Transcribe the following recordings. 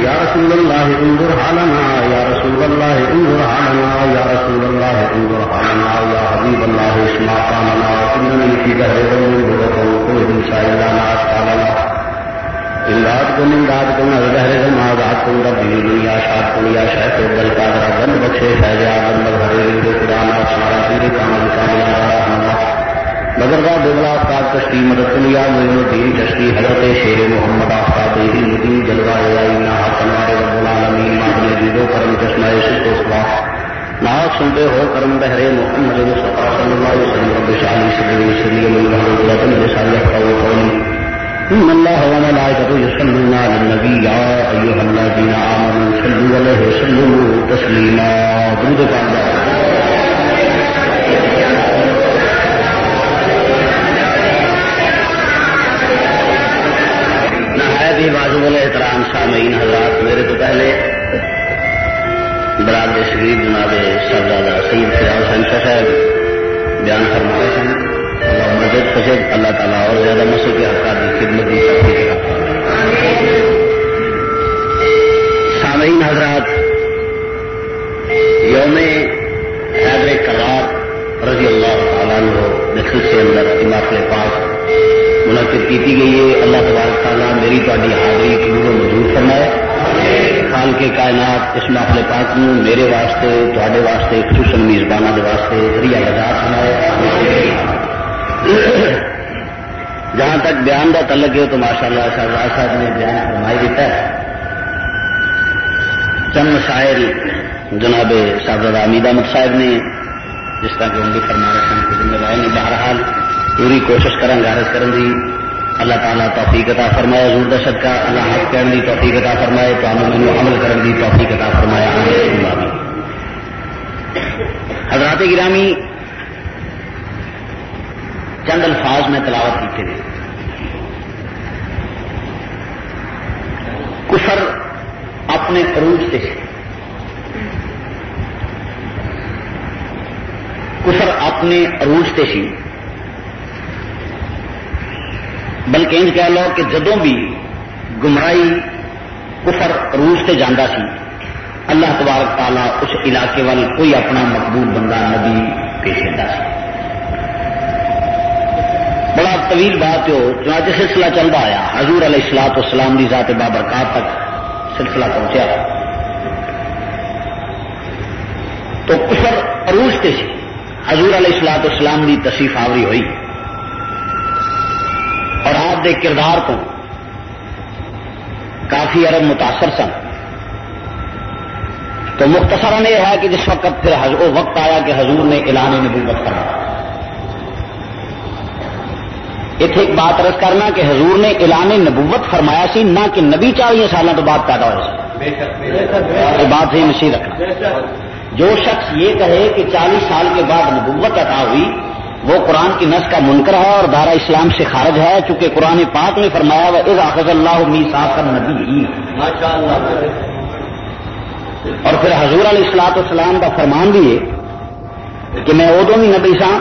يا رسول الله انظر حالنا يا رسول الله انظر حالنا يا رسول الله انظر حالنا يا حبيب الله اسمع قامنا انني في دهر من وقل ان شاء الله ما اسالنا امداد کو امداد کو نہ دہر ما ذات کو ربی یا شاد کو یا شاہ شیخ دل کا رب بخشے فیض اعظم بھرے خدا نا سارا پیر کام کام مگر کا بغلا آفتاب کشتی مدد لیا مین الدین چشتی حضرت شیر محمد آفتاب الدین جلوا نہ کنوار رب العالمین مادری جیدو کرم چشمہ شکو سوا ناک سنتے ہو کرم بہرے محمد مصطفیٰ صلی اللہ علیہ وسلم، رب شاہی صدری سری من محمد رتن بسال قول قولی ان اللہ وملائکته يصلون على النبي يا ايها الذين امنوا صلوا عليه وسلموا تسليما درود پاک۔ بھی احترام سامعین حضرات میرے تو پہلے براد شریف جناب شہزادہ سید فیاض شنشا صاحب بیان فرما رہے ہیں۔ اللہ مدد فسد اللہ تعالیٰ اور زیادہ مسل کے حقات کی خدمت دی سکتی سامعین حضرات، یوم حیدر کلار رضی اللہ تعالیٰ نے سے اندر اماخل پاک منعقد کی گئی ہے۔ اللہ تبارک تعالیٰ میری تاری حاضری قبول و مجبور فرمائے۔ خال کے کائنات اس محفل پاک میں میرے واسطے تے واسطے خصوصاً میزبانہ کے واسطے ذریعہ یادار سنائے جہاں تک بیان کا تعلق ہے تو ماشاء اللہ شاہجہاں صاحب نے بیان فرمائی دیتا ہے۔ چند شاعر جناب صاحبزادہ امید احمد صاحب نے جس طرح کہ ان کی فرما رہے ہیں ذمہ داری نے بہرحال پوری کوشش کریں گارج کرن دی جی۔ اللہ تعالیٰ توفیق عطا فرمایا حضور دا صدقہ، اللہ حق کرن دی توفیق عطا فرمائے تو مینو عمل کرن دی توفیق عطا فرمایا حضرات گرامی، چند الفاظ میں تلاوت کی تھے کفر اپنے عروج سے کفر اپنے عروج سے سی بلکہ انج کہہ لو کہ جدوں بھی گمرائی کفر روس سے جانا سی، اللہ تبارک تعالیٰ اس علاقے وال کوئی اپنا مقبول بندہ نبی پیش کرتا سی۔ بڑا طویل بات ہو چنانچہ سلسلہ چلتا آیا حضور علیہ السلاط اسلام کی ذات بابرکات تک سلسلہ پہنچا تو کفر عروج سے سی۔ حضور علیہ السلاط اسلام کی تصیف آوری ہوئی۔ دے کردار کو کافی ارب متاثر سن۔ تو مختصرا یہ ہے کہ جس وقت پھر وہ وقت آیا کہ حضور نے اعلان نبوت کرنا اتنے ایک بات رس کرنا کہ حضور نے اعلان نبوت فرمایا سی نہ کہ نبی چالیس سالوں تو بعد پیدا ہوئے یہ بات ہی مشین رکھنا۔ جو شخص یہ کہے کہ چالیس سال کے بعد نبوت عطا ہوئی وہ قرآن کی نس کا منکر ہے اور دارا اسلام سے خارج ہے چونکہ قرآن پاک نے فرمایا وہ از آخذ اللہ می نبی اور پھر حضور علیہ السلاط اسلام کا فرمان بھی ہے کہ میں ادو بھی نبی سا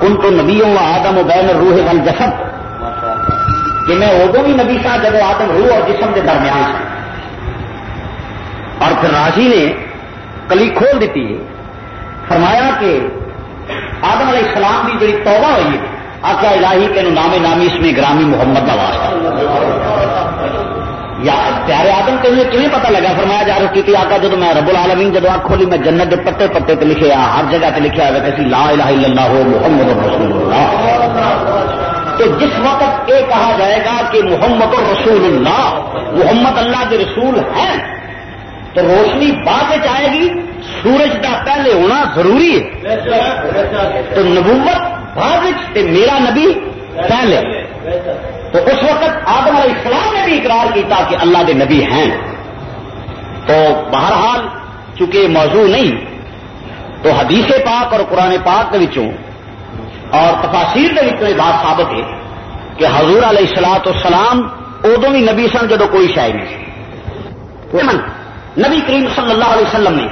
کن تو نبیوں و آدم و بین روح ون جسد کہ میں ادو بھی نبی سا جب آدم روح اور جسم کے درمیان سا۔ اور پھر راضی نے کلی کھول دیتی ہے فرمایا کہ آدم علیہ السلام کی جی توبہ ہوئی ہے آقا الہی کہ نام نامی اس میں گرامی محمد کا واسطہ یا پیارے آدم کے لیے کیوں پتا لگا؟ فرمایا جا رہی تھی آقا جب میں رب العالمین جب آپ کھولی، میں جنت کے پتے پتے پہ لکھے ہر جگہ پہ لکھا ہوا کہ لا الہ الا اللہ ہو محمد رسول اللہ۔ تو جس وقت یہ کہا جائے گا کہ محمد رسول اللہ، محمد اللہ کے رسول ہیں تو روشنی بعد آئے گی۔ سورج کا پہلے ہونا ضروری ہے۔ تو نبوت بعد میرا نبی پہلے۔ تو اس وقت آدم علیہ السلام نے بھی اقرار کیا کہ اللہ کے نبی ہیں۔ تو بہرحال چونکہ یہ موضوع نہیں، تو حدیث پاک اور قرآن پاک کے اور تفاصیر کے وچوں یہ بات ثابت ہے کہ حضور علیہ السلاط اسلام ادو بھی نبی سن، جدو کوئی شاید نہیں۔ نبی کریم صلی اللہ علیہ وسلم نے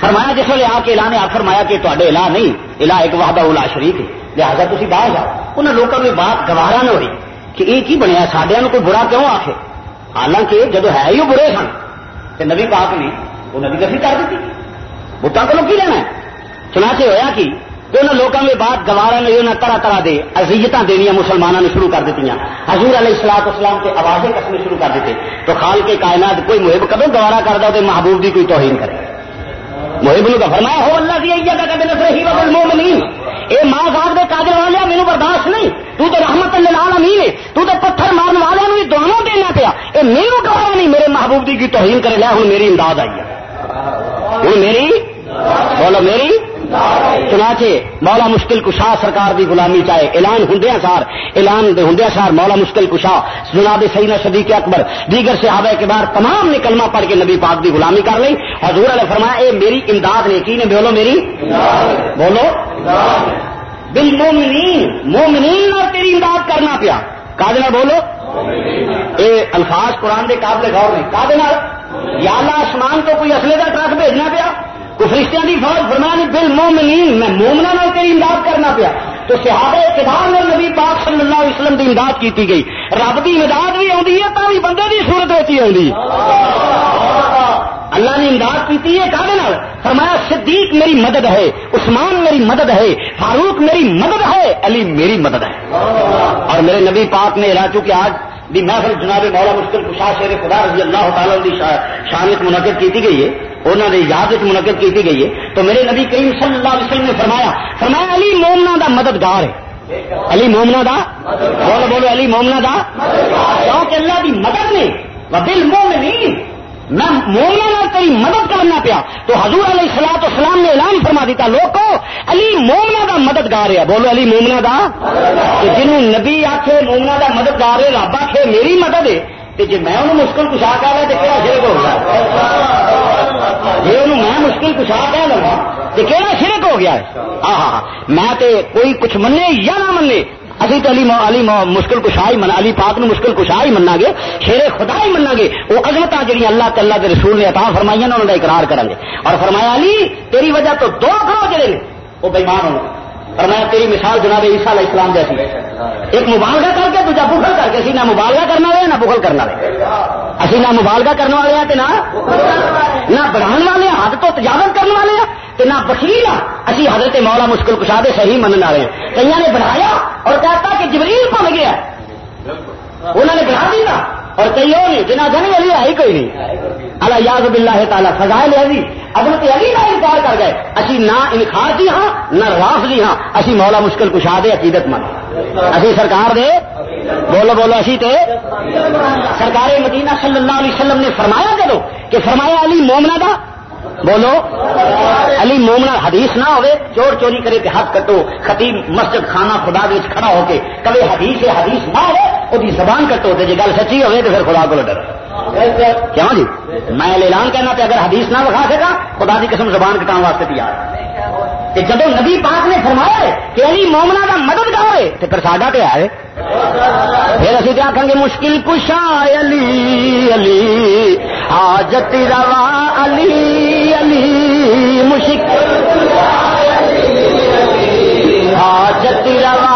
فرمایا جس ویلے آ کے اعلان آ فرمایا کہ تے الا نہیں الا ایک وحدہ الا شریف ہے۔ لہٰذا تھی باہر جاؤ۔ انہوں لوگوں میں بات گوارا نہ ہوئی کہ یہ کی بنیا سڈیا کوئی برا کیوں آخے حالانکہ جب ہے ہی وہ برے سن۔ تو نبی پاک نے وہ نبی کفی کر دیتی۔ بتان کو کی لینا ہے؟ چنانچہ ہوا کہ انہوں لوگوں میں بات گوارا نے انہیں طرح طرح دے ازیت دنیا مسلمانوں نے شروع کر دیتی حضور علیہ السلاط اسلام کے آوازیں کسنے شروع کر دیتے؟ تو خال کے کائنات کوئی محب کدو گوارا کر دو تو محبوب کی کوئی توہین کرے۔ محب نے فرمایا، ہو اللہ کی جگہ کبھی نظر ہی ببل مومنین اے ماں صاحب دے کاجل والے میرے برداشت نہیں۔ تو تو رحمت اللہ امین ہے۔ تو تو پتھر مارن والے بھی دونوں دینا پیا۔ اے میرے گوارا نہیں، میرے محبوب کی توہین کرے۔ لیا ہوں میری امداد آئی ہے۔ ہوں میری؟ بولو میری؟ چنانچہ مولا مشکل کشا سرکار دی غلامی چاہے اعلان ہندیا سار، اعلان ہندیا سار مولا مشکل کشا، جناب سیدنا صدیق اکبر، دیگر سے کے بعد تمام نے کلمہ پڑھ کے نبی پاک دی غلامی کر لی حضور علیہ فرمایا، اے میری امداد نے کی نے بولو میری بولو۔ بل مومنین مومنین اور تیری امداد کرنا پیا۔ کا بولو۔ اے الفاظ قرآن دے قابل غور نے کا یا اللہ آسمان تو کوئی اصلے کا ٹرک بھیجنا پیا؟ تو فرشتیاں دی فوج فرمانی بل مومنین میں مومنا نہ تیری امداد کرنا پیا۔ تو صحابہ کتاب میں نبی پاک صلی اللہ علیہ وسلم کی امداد کی گئی۔ رب کی امداد بھی آتی ہے تو بھی بندے کی صورت ہوتی آتی اللہ نے امداد کی ہے کہ فرمایا، صدیق میری مدد ہے، عثمان میری مدد ہے، فاروق میری مدد ہے، علی میری مدد ہے۔ اور میرے نبی پاک نے راہ چونکہ آج بھی محفل جناب مولا مشکل کشا شیر خدا رضی اللہ تعالی شانت منعقد کی گئی ہے انہوں نے یاد منعقد کی گئی ہے۔ تو میرے نبی کریم صلی اللہ علیہ وسلم نے فرمایا فرمایا، علی مومنا دا مددگار ہے۔ علی مومنا دا بولو بولو، علی مومنا دا کیونکہ اللہ کی مدد نے بل مومنین میں مومنا تیری مدد کرنا پیا۔ تو حضور علیہ السلاط اسلام نے اعلان فرما دیتا لوگ علی مومنا دا مددگار ہے۔ بولو، علی مومنا دا۔ جنہوں نبی آخے مومنا دا مددگار ہے، رب آخے میری مدد ہے۔ جی میں انہوں مشکل کچھ کہہ رہا تو کہڑا شرک ہو گیا؟ جی انہوں میں مشکل کچھ کہہ لگا ہاں، تو کہڑا شرک ہو گیا ہاں ہاں میں تے کوئی کچھ منے یا نہ منے ابھی تو علی علی مشکل کشا ہی منا علی پاک نو مشکل کشا ہی منا گے شیر خدا ہی منا گے وہ عظمت جہاں اللہ تعالیٰ کے رسول نے عطا فرمائی انہوں کا اقرار کریں گے اور فرمایا علی تیری وجہ تو دو کرو جڑے وہ بےمان ہونا فرمایا تیری مثال جناب عیسیٰ علیہ السلام جیسی۔ ایک مبالغہ کر کے دوجا بخل کر کے اسی نہ مبالغہ کرنا والے نہ بخل کرنا والے۔ اسی نہ مبالغہ کرنے والے ہیں نہ نہ بڑھان والے حد تو تجاوت کرنے والے ہیں نہ بخیل اسی حضرت مولا مشکل کشا دے صحیح منع والے کئی نے بڑھایا اور کہتا کہ جبریل بن گیا۔ انہوں نے بڑھا دیا اور کئی اور نہیں جنہیں جنگ علی آئی کوئی نہیں۔ اللہ یاد بلّہ تعالیٰ، فضائل علی۔ حضرت علی کا انکار کر گئے۔ اسی نہ انخار دی ہاں نہ راف دی ہاں۔ اسی مولا مشکل کشا دے، عقیدت مند۔ اسی سرکار دے۔ بولو بولو، اسی تے۔ سرکار مدینہ صلی اللہ علیہ وسلم نے فرمایا کرو کہ فرمایا علی مومنا دا؟ بولو۔ علی مومنا حدیث نہ ہوئے، چور چوری کرے کہ ہاتھ کٹو۔ خطیب مسجد خانہ خدا دے کھڑا ہو کے کبھی حدیث حدیث نہ ہو وہ زبان کٹو جی گل سچی ہوئے تو پھر خدا کو ڈر کیوں جی؟ میں اعلان کرنا پہ اگر حدیث نہ بکھا سکا، خدا کی قسم زبان کٹاؤ واسطے تیار۔ کہ جب نبی پاک نے فرمایا کہ علی مومنا کا مدد کرے تو پھر ساڈا پہ آئے پھر اسی کیا آخان گے، مشکل کشا علی علی، حاجت روا علی علی، مشکل حاجت روا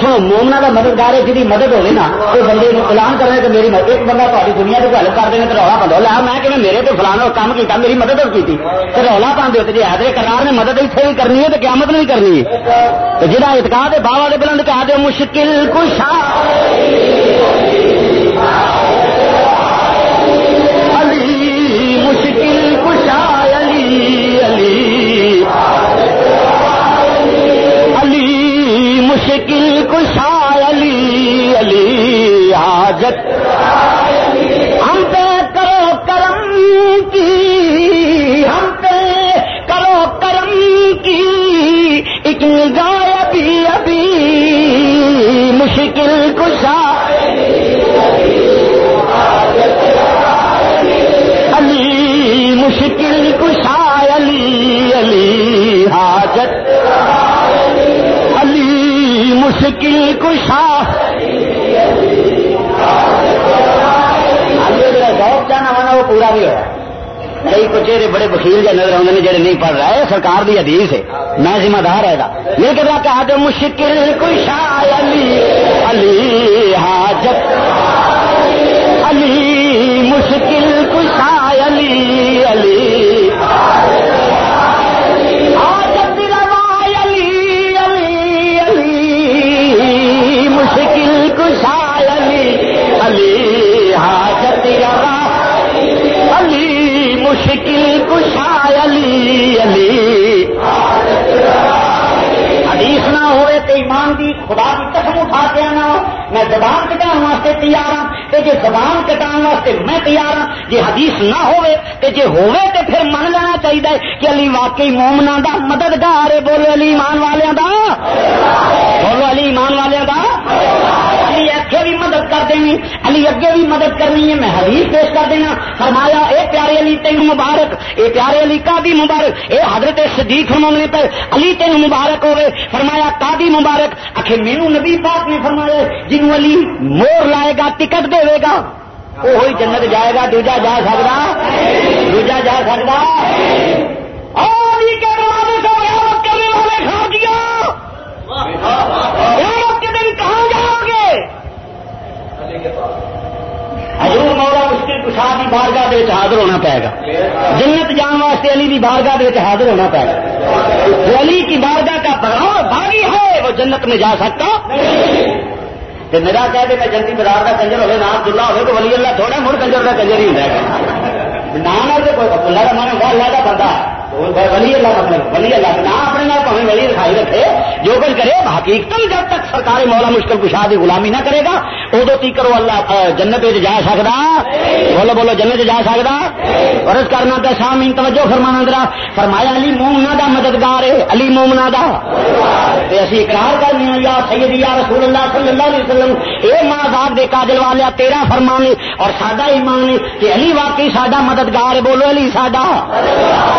سنو مومنا کا مددگار ہے جی مدد ہوگی نا تو بندے اعلان کرنے تو میری ایک بندہ تاری دنیا کو ہیلپ کر دیں تو رولا پہ لا میں کہ میرے تو فلانا کام کیا میری مدد کی تو رولا پہ جی حیدر کرار نے مدد اتنے بھی کرنی ہے تو قیامت نہیں کرنی تو جہاں اتکا دے باوا والے بلند کہا دے مشکل کچھ کشا علی علی حاجت۔ ہم پہ کرو کرم کی، ہم پہ کرو کرم کی۔ ایک نگاہ مشکل کشا۔ جانا جی، ہونا، وہ پورا بھی ہوا کئی چہرے بڑے وکیل جہ نظر آتے ہیں جڑے نہیں پڑھ رہے سرکار دی حدیث ہے۔ میں ذمہ دار ہے لیکن کہا تو مشکل کشا علی علی حاجت۔ خدا کی قسم اٹھا کے آنا میں زبان کٹان واسطے تیار ہوں کہ جی زبان کٹان واسطے میں تیار ہوں جی حدیث نہ ہوئے تو جی ہوئے تو پھر من لینا چاہیے کہ علی واقعی مومنا دا مددگار ہے بولو علی ایمان والوں دا؟ بولو علی ایمان والوں دینی علی اگے بھی مدد کرنی ہے، میں حدیث پیش کر دینا۔ فرمایا، اے پیارے علی تین مبارک۔ اے پیارے علی کا بھی مبارک۔ اے حضرت صدیق فرمانے پہ علی تین مبارک ہوئے۔ فرمایا کا بھی مبارک۔ آخر مینو نبی پاک نے فرمایا جنو علی مور لائے گا، ٹکٹ دے گا وہی جنت جائے گا، دوجا جا سکتا دوجا جا سکتا کرنے والے کھا دیا حضور مولا مشکل کشا کی بارگاہ دے حاضر ہونا پائے گا۔ جنت جان واسطے علی کی بارگاہ دے حاضر ہونا پائے گا۔ علی کی بارگاہ کا بغاؤ بھاگی ہے، وہ جنت میں جا سکتا تو میرا کہہ دے میں جنتی بازار کا کنجر ہوئے نام دلہ ہوئے تو ولی اللہ تھوڑا مڑ کنجر کا کنجر ہی ہوں نام ہے کوئی اللہ کا من اللہ کا بندہ ولی اللہ کا مطلب ولی اللہ نہ اپنے نام پہ ولی دکھائی رکھے، جو کچھ کرے حقیقت جب تک سرکاری مولا مشکل کشا کی غلامی نہ کرے گا ادو تی کرو اللہ جنت جا سکتا بولو بولو، جنت جا سکتا اور کرنا تو سامین توجہ فرمانا درا فرمایا، علی مومنا دا مددگار ہے، علی مومنا دا۔ اسی اقرار کرنے یا سید یا رسول اللہ صلی اللہ علیہ وسلم، اے ماں باپ دے کاجل والے تیرا فرمان اور ساڈا ایمان ہے کہ علی واقعی ساڈا مددگار ہے۔ بولو، علی ساڈا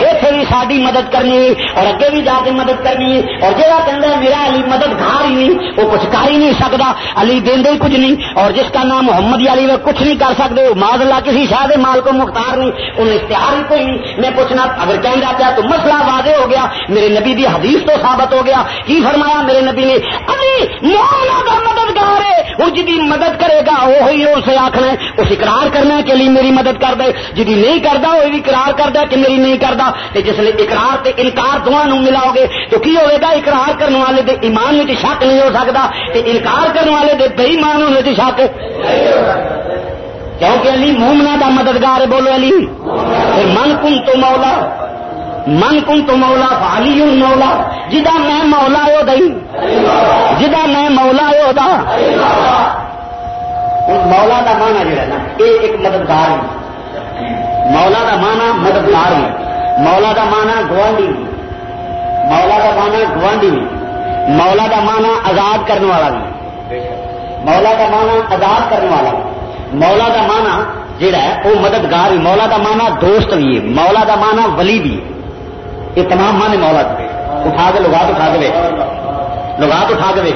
اتنے بھی ساری مدد کرنی اور اگے بھی جا کے مدد کرنی اور جہاں کہہ میرا علی مددگار ہی نہیں، وہ کچھ کر ہی نہیں سکتا علی دے کچھ نہیں اور جس کا نام محمد علی وہ کچھ نہیں کر سکتے ماد اللہ کسی شاہ مال کو مختار نہیں انہیں اشتہار ہی کوئی نہیں۔ میں پوچھنا، اگر کہیں پیا تو مسئلہ واضح ہو گیا، میرے نبی دی حدیث تو ثابت ہو گیا۔ کی فرمایا میرے نبی نے؟ علی مولا کا مددگار ہے، وہ جی مدد کرے گا وہی اسے آخنا ہے، اس اقرار کرنا ہے کہ علی میری مدد کر دے۔ جی نہیں کرتا وہ بھی اقرار کرتا کہ میری نہیں کرتا جس نے اقرار تے انکار دونوں ملاؤ گے تو کی ہوئے گا؟ اقرار کرنے والے دے ایمان میں شک نہیں ہو سکتا انکار کرنے والے دے بے ایمان ہونے کی شک کیونکہ علی مومنا دا مددگار بولو علی۔ من کن تو مولا؟ من کن تو مولا؟ فالی مولا۔ جدا میں مولا ہو دئی جدا میں مولا ہو دا۔ مولا دا مانا جڑا نا یہ ایک مددگار ہے۔ مولا دا مانا مددگار ہے۔ مولا دا مانا گوانڈی مولا دا مانا گوانڈی مولا دا مانا آزاد کرنے والا بھی مولا کا مانا آزاد کرنے والا بھی مولا کا مانا جہا ہے وہ مددگار مولا کا مانا دوست بھی ہے۔ مولا کا مانا ولی بھی یہ تمام مانے مولا اٹھا کے لگا اٹھا کے لگا اٹھا کے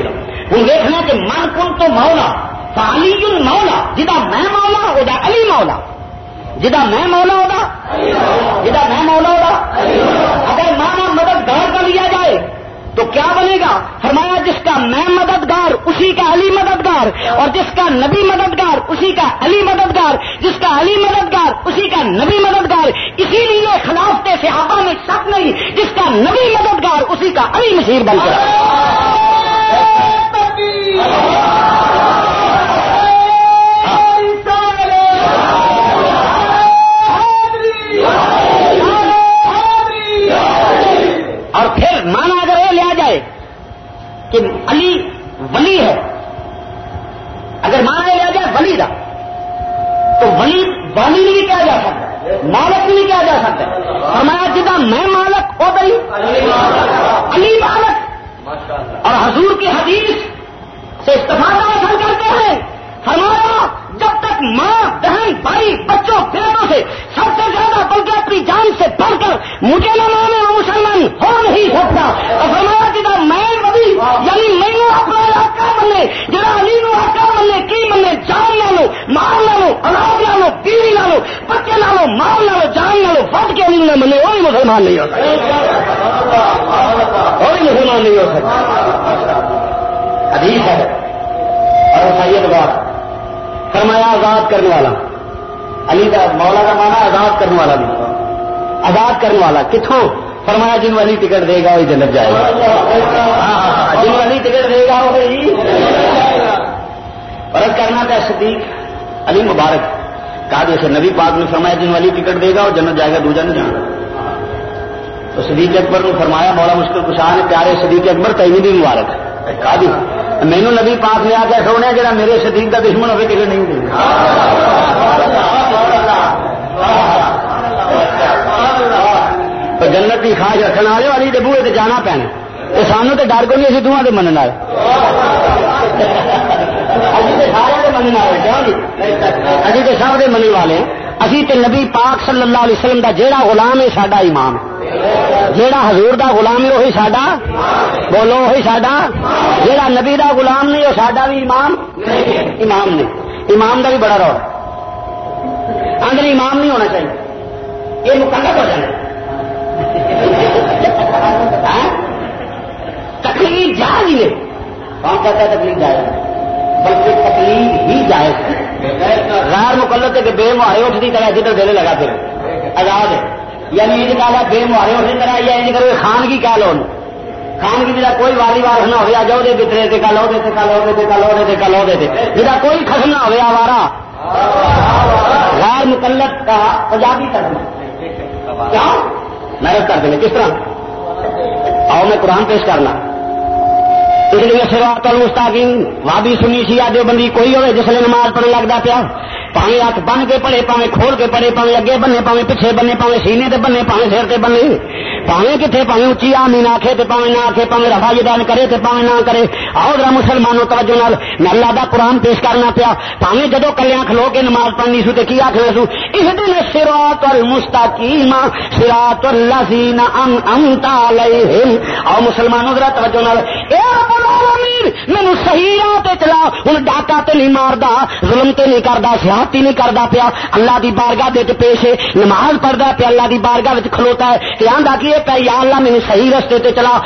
ہوں دیکھنا کہ من کن تو مولا فالی مولا جا میں مولا وہ علی مولا۔ جا میں مولا ہوگا جا میں مولا ہوگا، اگر مانا مددگار کا لیا جائے تو کیا بنے گا؟ فرمایا جس کا میں مددگار اسی کا علی مددگار، اور جس کا نبی مددگار اسی کا علی مددگار، جس کا علی مددگار اسی کا نبی مددگار، اسی لیے خلاف صحابہ میں شک نہیں، جس کا نبی مددگار اسی کا علی مشیر بن کر اور پھر مانا اگر یہ لیا جائے کہ علی ولی ہے اگر مانا لیا جائے ولی کا تو ولی والی نہیں کیا جا سکتا مالک نہیں کیا جا سکتا ہمارا جدا میں مالک ہو گئی علی مالک اور حضور کی حدیث سے استفادہ حاصل کرتے ہیں ہمارا جب تک ماں بہن بھائی بچوں بیٹوں سے سب سے زیادہ بلکہ اپنی جان سے بڑھ کر مجھے نہ مانے وہ مسلمان ہو نہیں سکتا اور ہمارا جدا میں کبھی یعنی میں اپنا مسلمان نہیں ہو سکتا وہ بھی مسلمان نہیں ہو سکتا حدیث ہے اور سید بات فرمایا آزاد کرنے والا علی کا مولا کا مانا آزاد کرنے والا بھی آزاد کرنے والا کتوں فرمایا جن والی ٹکٹ دے گا، وہی جنت جائے گا۔ ہاں، جن والی ٹکٹ دے گا، وہی۔ فرق کرنا تھا صدیق علی مبارک، کہا جیسے نبی پاک نے فرمایا جن والی ٹکٹ دے گا وہ جنت جائے گا، دوجا نہیں جانا۔ تو صدیق اکبر نے فرمایا، مولا مشکل کشاہ نے، پیارے صدیق اکبر تین بھی مبارک۔ کہا جی مینو نبی پاک نے آ کے سونے جا میرے صدیق کا دشمن ہوگی ٹکٹ نہیں دے گا۔ تو جنت کی خواہش رکھنے والے والی ڈبو سے جانا پینا۔ یہ سانو تو ڈر کو نہیں، اسی دونوں کے من ابھی تو سب کے منی والے ابھی تو نبی پاک صلی اللہ علیہ وسلم کا جہاں غلام ہے، ساڈا امام جیڑا حضور دا غلام ہے، وہی ساڈا۔ بولو، وہی ساڈا۔ جیڑا نبی دا غلام نہیں، وہ ساڈا بھی امام۔ امام نے امام دا بھی بڑا رو اندر امام نہیں ہونا چاہیے۔ یہ مکمل ہو جائے تکلیف جائز ہی ہے کون کہتا ہے تکلیف جائز؟ بلکہ تکلیف ہی جائز غیر مقلت ہے کہ بے مہارے اٹھتی طرح جدھر دل لگا پھر آزاد ہے۔ یعنی یہ کہا بے مہارے اٹھتی طرح یا یہ کرو خان کی کیا لو خان کی جا کوئی والی وار نہ ہوا جاؤ دے بترے تے کل دے کل دے کل دے کل دے۔ جا کوئی خسم نہ ہوا آوارا غیر مقلت کا پنجابی کرنا کیا محنت کر دیں کس طرح؟ آؤ میں قرآن پیش کرنا. اس لیے سروات استاد وابی سنی سی آدھے بندی کوئی ہوئے جس نے نماز پڑھنے لگتا پیا؟ پاوے ہاتھ بن کے پڑے پاوے کھول کے پڑے پاوے اگے بننے پاوے پیچھے بننے پاوے سینے تے بننے پاوے سر تے بننے۔ پاوے کتنے پاوے اچھی آمین آخے تے پاوے نہ آخے پاوے رفا جدان کرے تے پاوے نہ کرے۔ آؤ ذرا مسلمانوں توجہ نال، میں اللہ دا قرآن پیش کرنا پیا۔ پاوے جدو کلیاں کھلو کے نماز پڑھنی سو تے کی آخنا سو؟ اس دن سراط المستقیم سراط الذین انعمت علیہم۔ آؤ مسلمانوں ذرا توجہ نال، اے رب العالمین، مینوں صحیح راہ تے چلا، ہن ڈاکا تے نہیں ماردا، ظلم تے نہیں کردا سیاح ہی نہیں کرتا پیا۔ اللہ دی بارگاہ دے پیش ہے، نماز پڑھتا پیا، اللہ دی بارگاہ کھلوتا ہے۔ کہ آندا کی پیا یا اللہ مینو صحیح رستے تے چلا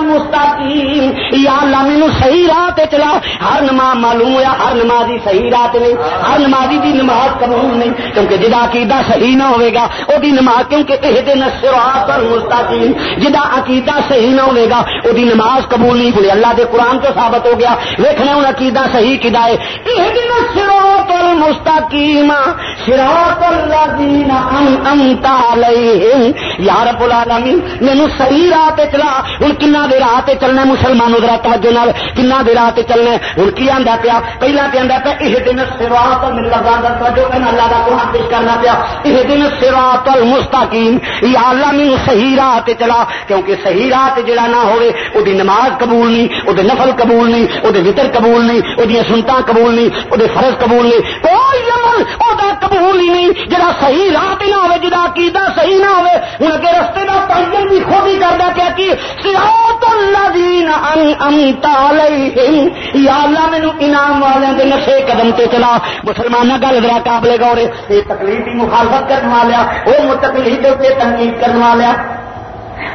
مستقیم، یا اللہ مینو صحیح راہ تے چلا ہر نماز معلوم ہوا ہر نمازی صحیح راہ تے نہیں، ہر نمازی دی نماز قبول نہیں۔ کیونکہ جدا عقیدہ صحیح نہ ہوئے گا وہ دی نماز، کیونکہ یہ دن سراط المستقیم جدا عقیدہ صحیح نہ ہوئے گا وہ دی نماز قبول نہیں بولے اللہ دے قرآن تو ثابت ہو گیا۔ ویکھنا ہوں عقیدہ صحیح کدا ہے؟ یہ دن صراط المستقیم. صراط الذین انعمت علیہم. یا رب العالمین، مینوں صحیح راہ تے چلا. ہن کنا دے راہ تے چلنا مسلمانوں ذرا توجہ نال. کنا دے راہ تے چلنا ہن کی آندا پیا؟ پہلا تے آندا پیا، یہ دن صراط من لفظاں دا توجہ کرنا اللہ دا قرآن پیش کرنا پیا. یہ دن صراط المستقیم. یا اللہ، مینوں صحیح راہ تے چلا. کیونکہ صحیح راہ تے جڑا نہ ہوے او دی نماز قبول نہیں، او دے نفل قبول نہیں، او دے وتر قبول نہیں، او دی سنتاں قبول نہیں، او دے فرض قبول نہیں۔ کوئی عمل وہ قبول ہی نہیں جہاں صحیح راہ پہ نہ ہو جا عقیدہ صحیح نہ ہوے ہوں اگے رستے کا تعین بھی خود ہی کرتا کیا کہ سیاحت الذین انعمت علیہم۔ یا اللہ، مینوں انعام والے دے نشے قدم تے چلا۔ مسلمانہ گل ذرا قابل غور یہ تکلیف مخالفت کرنے والا، وہ متکلیف تے تنقید کرنے والا۔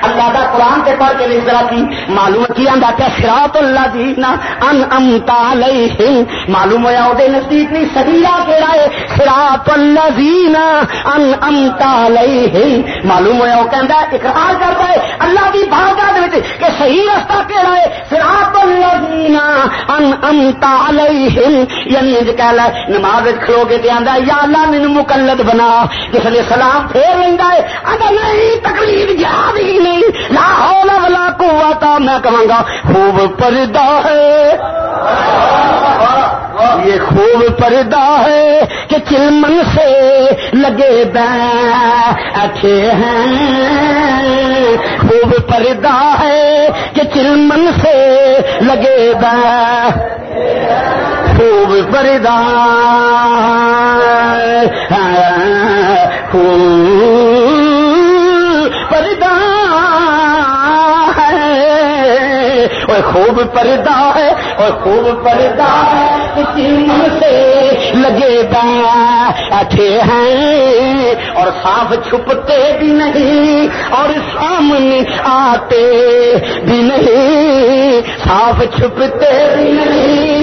اللہ دا قرآن کے پڑھ کے لکھ ذرا کی معلوم کی آندا پیا صراط اللہ دینا ان امتا علیہم، معلوم ہویا او دے نزدیک نہیں سبیلا کیڑا ہے صراط اللہ دینا ان امتا علیہم، معلوم ہویا او کہندا اقرار کرتا ہے اللہ دی بارگاہ دے وچ کہ صحیح رستہ کیڑا ہے، صراط اللہ دینا ان امتا علیہم یعنی انج کہہ لے، نماز کھلو کے تے آندا یا اللہ مینوں مقلد بنا، جس لے سلام پھیر لیندا ہے، اگر نہیں تکلیف یاد ہی نہیں. لا حول ولا قوت. میں کہوں گا، خوب پردہ ہے. یہ خوب پردہ ہے کہ چلمن سے لگے بیٹھے ہیں. خوب پردہ ہے کہ چلمن سے لگے بیٹھے خوب پردہ خوب خوب پردہ ہے اور خوب پردہ ہے سے لگے بیٹھے ہیں اور صاف چھپتے بھی نہیں، اور سامنے آتے بھی نہیں، صاف چھپتے بھی نہیں۔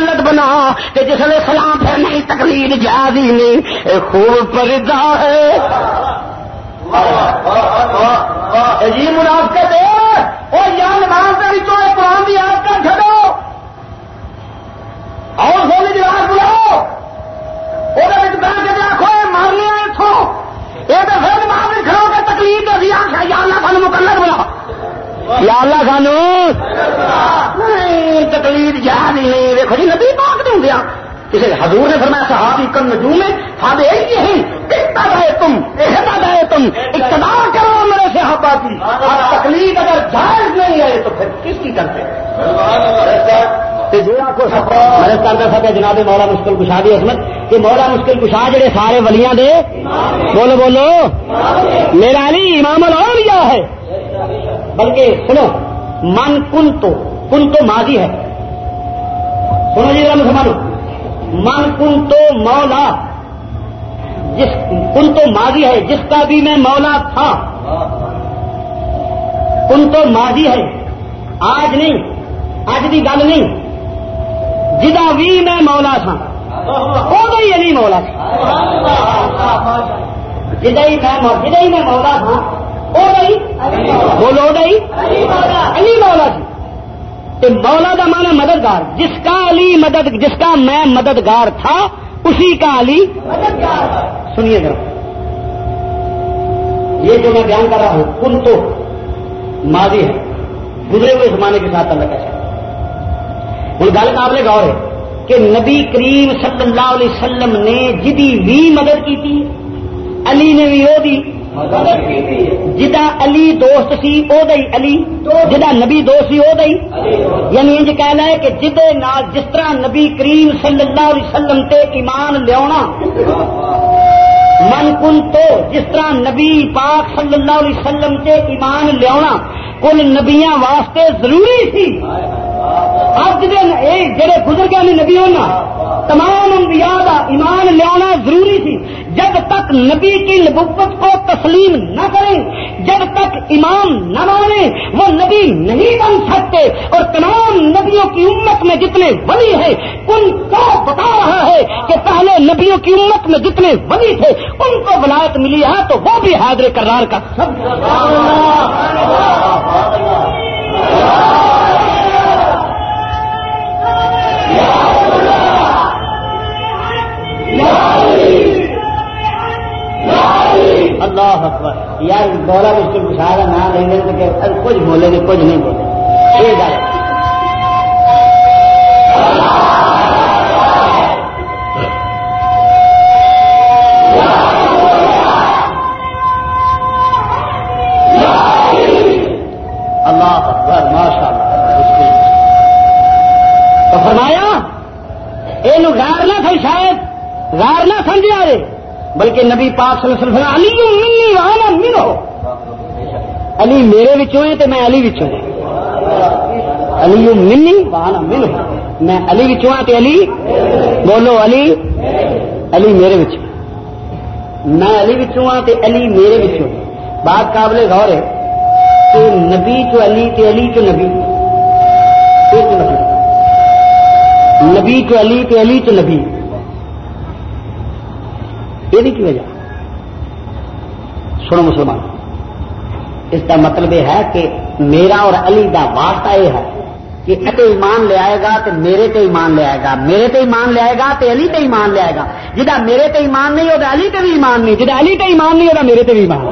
مکلت بنا کہ جس نے سلام ہے نہیں تکلیف جادی نہیں۔ خوب پردہ ہے۔ جی منافقت وہ یا نماز کے بچوں قرآن کی یاد کر چڑو اور سونی جواب بلاؤ۔ وہ بہن کے آخو مار اتوں یہ تو پھر نماز کھڑو کے تکلیف ابھی یا اللہ سان مکلت بنا یا اللہ سانو تکلیف ہی نہیں دیکھو جی نبی پاک دوں گیا کسی حضور نے فرمایا صحابی کم نجوم میں فادے ہی ہیں۔ کتنا گئے تم احتا گئے تم ابتدا کرو میرے صحابہ کی۔ اور تکلیف اگر جائز نہیں ہے تو پھر کس کی کرتے سکتا جناب مولا مشکل کشا دی عصمت کہ مولا مشکل کشا جڑے سارے ولیاں دے بولو بولو۔ میرا علی امام الاولیاء ہے۔ بلکہ سنو، من کن تو کن تو ماضی ہے۔ سنو جی مسلمانوں من کن تو مولا، جس، کن تو ماضی ہے، جس کا بھی میں مولا تھا۔ کن تو ماضی ہے۔ آج نہیں، آج کی گل نہیں۔ جدا بھی میں مولا تھا وہ علی یعنی مولا تھا۔ جدا ہی میں مولا تھا بولو علی مولا جی۔ مولا کا مانا مددگار۔ جس کا علی مدد جس کا میں مددگار تھا، اسی کا علی سنیے ذرا۔ یہ جو میں بیان کر رہا ہوں، کن تو ماضی ہے۔ گزرے ہوئے زمانے کے ساتھ اللہ کیسا ہوں، گل قابل غور ہے کہ نبی کریم صلی اللہ علیہ وسلم نے جدی بھی مدد کی تھی، علی نے بھی وہ دی جدا علی دوست سی او دئی علی۔ جدا نبی دوست سی او دئی یعنی انج کہنا ہے کہ جدے نال جس طرح نبی کریم صلی اللہ علیہ وسلم تے ایمان لیا من کن تو جس طرح نبی پاک صلی اللہ علیہ وسلم تے ایمان لیا کل نبیاں واسطے ضروری سی۔ اج دن جڑے گزر گئے نبی ہونا تمام انبیاء کا ایمان لیا ضروری تھی جب تک نبی کی نبوت کو تسلیم نہ کریں، جب تک امام نہ مانے وہ نبی نہیں بن سکتے۔ اور تمام نبیوں کی امت میں جتنے ولی ہیں، ان کو بتا رہا ہے کہ پہلے نبیوں کی امت میں جتنے ولی تھے، ان کو ولایت ملی ہے تو وہ بھی حاضر کرار کا۔ سب اللہ اکبر۔ یار بولا اس مشکل گسارا نہ لیں گے تو کچھ بولے گے، کچھ نہیں بولے۔ یہ گل اللہ اکبر ماشاء اللہ تو فرمایا یہ غیر نہ تھا شاید غیر نہ سمجھا رہے بلکہ نبی پاک صلی اللہ علیہ وسلم علی وانا من علی میرے وچوں ہے تے میں علی وچوں علی منی وانا من میں علی وچوں ہاں تے علی بولو علی علی میرے وچوں. میں علی وچوں ہاں تے علی میرے وچوں. بات قابل غور ہے کہ نبی تو علی تے علی تو نبی. نبی تو علی تے علی تو نبی. یہ کی وجہ۔ سنو مسلمان، اس کا مطلب یہ ہے کہ میرا اور علی کا واسطہ یہ ہے کہ اتنے ایمان لے آئے گا تو میرے تے ایمان لے آئے گا، میرے تے ایمان لے آئے گا تو علی تے ایمان لے آئے گا۔ جہاں میرے تے ایمان نہیں ہوتا علی تے بھی ایمان نہیں۔ جہاں علی تے ایمان نہیں ہوتا میرے تے بھی ایمان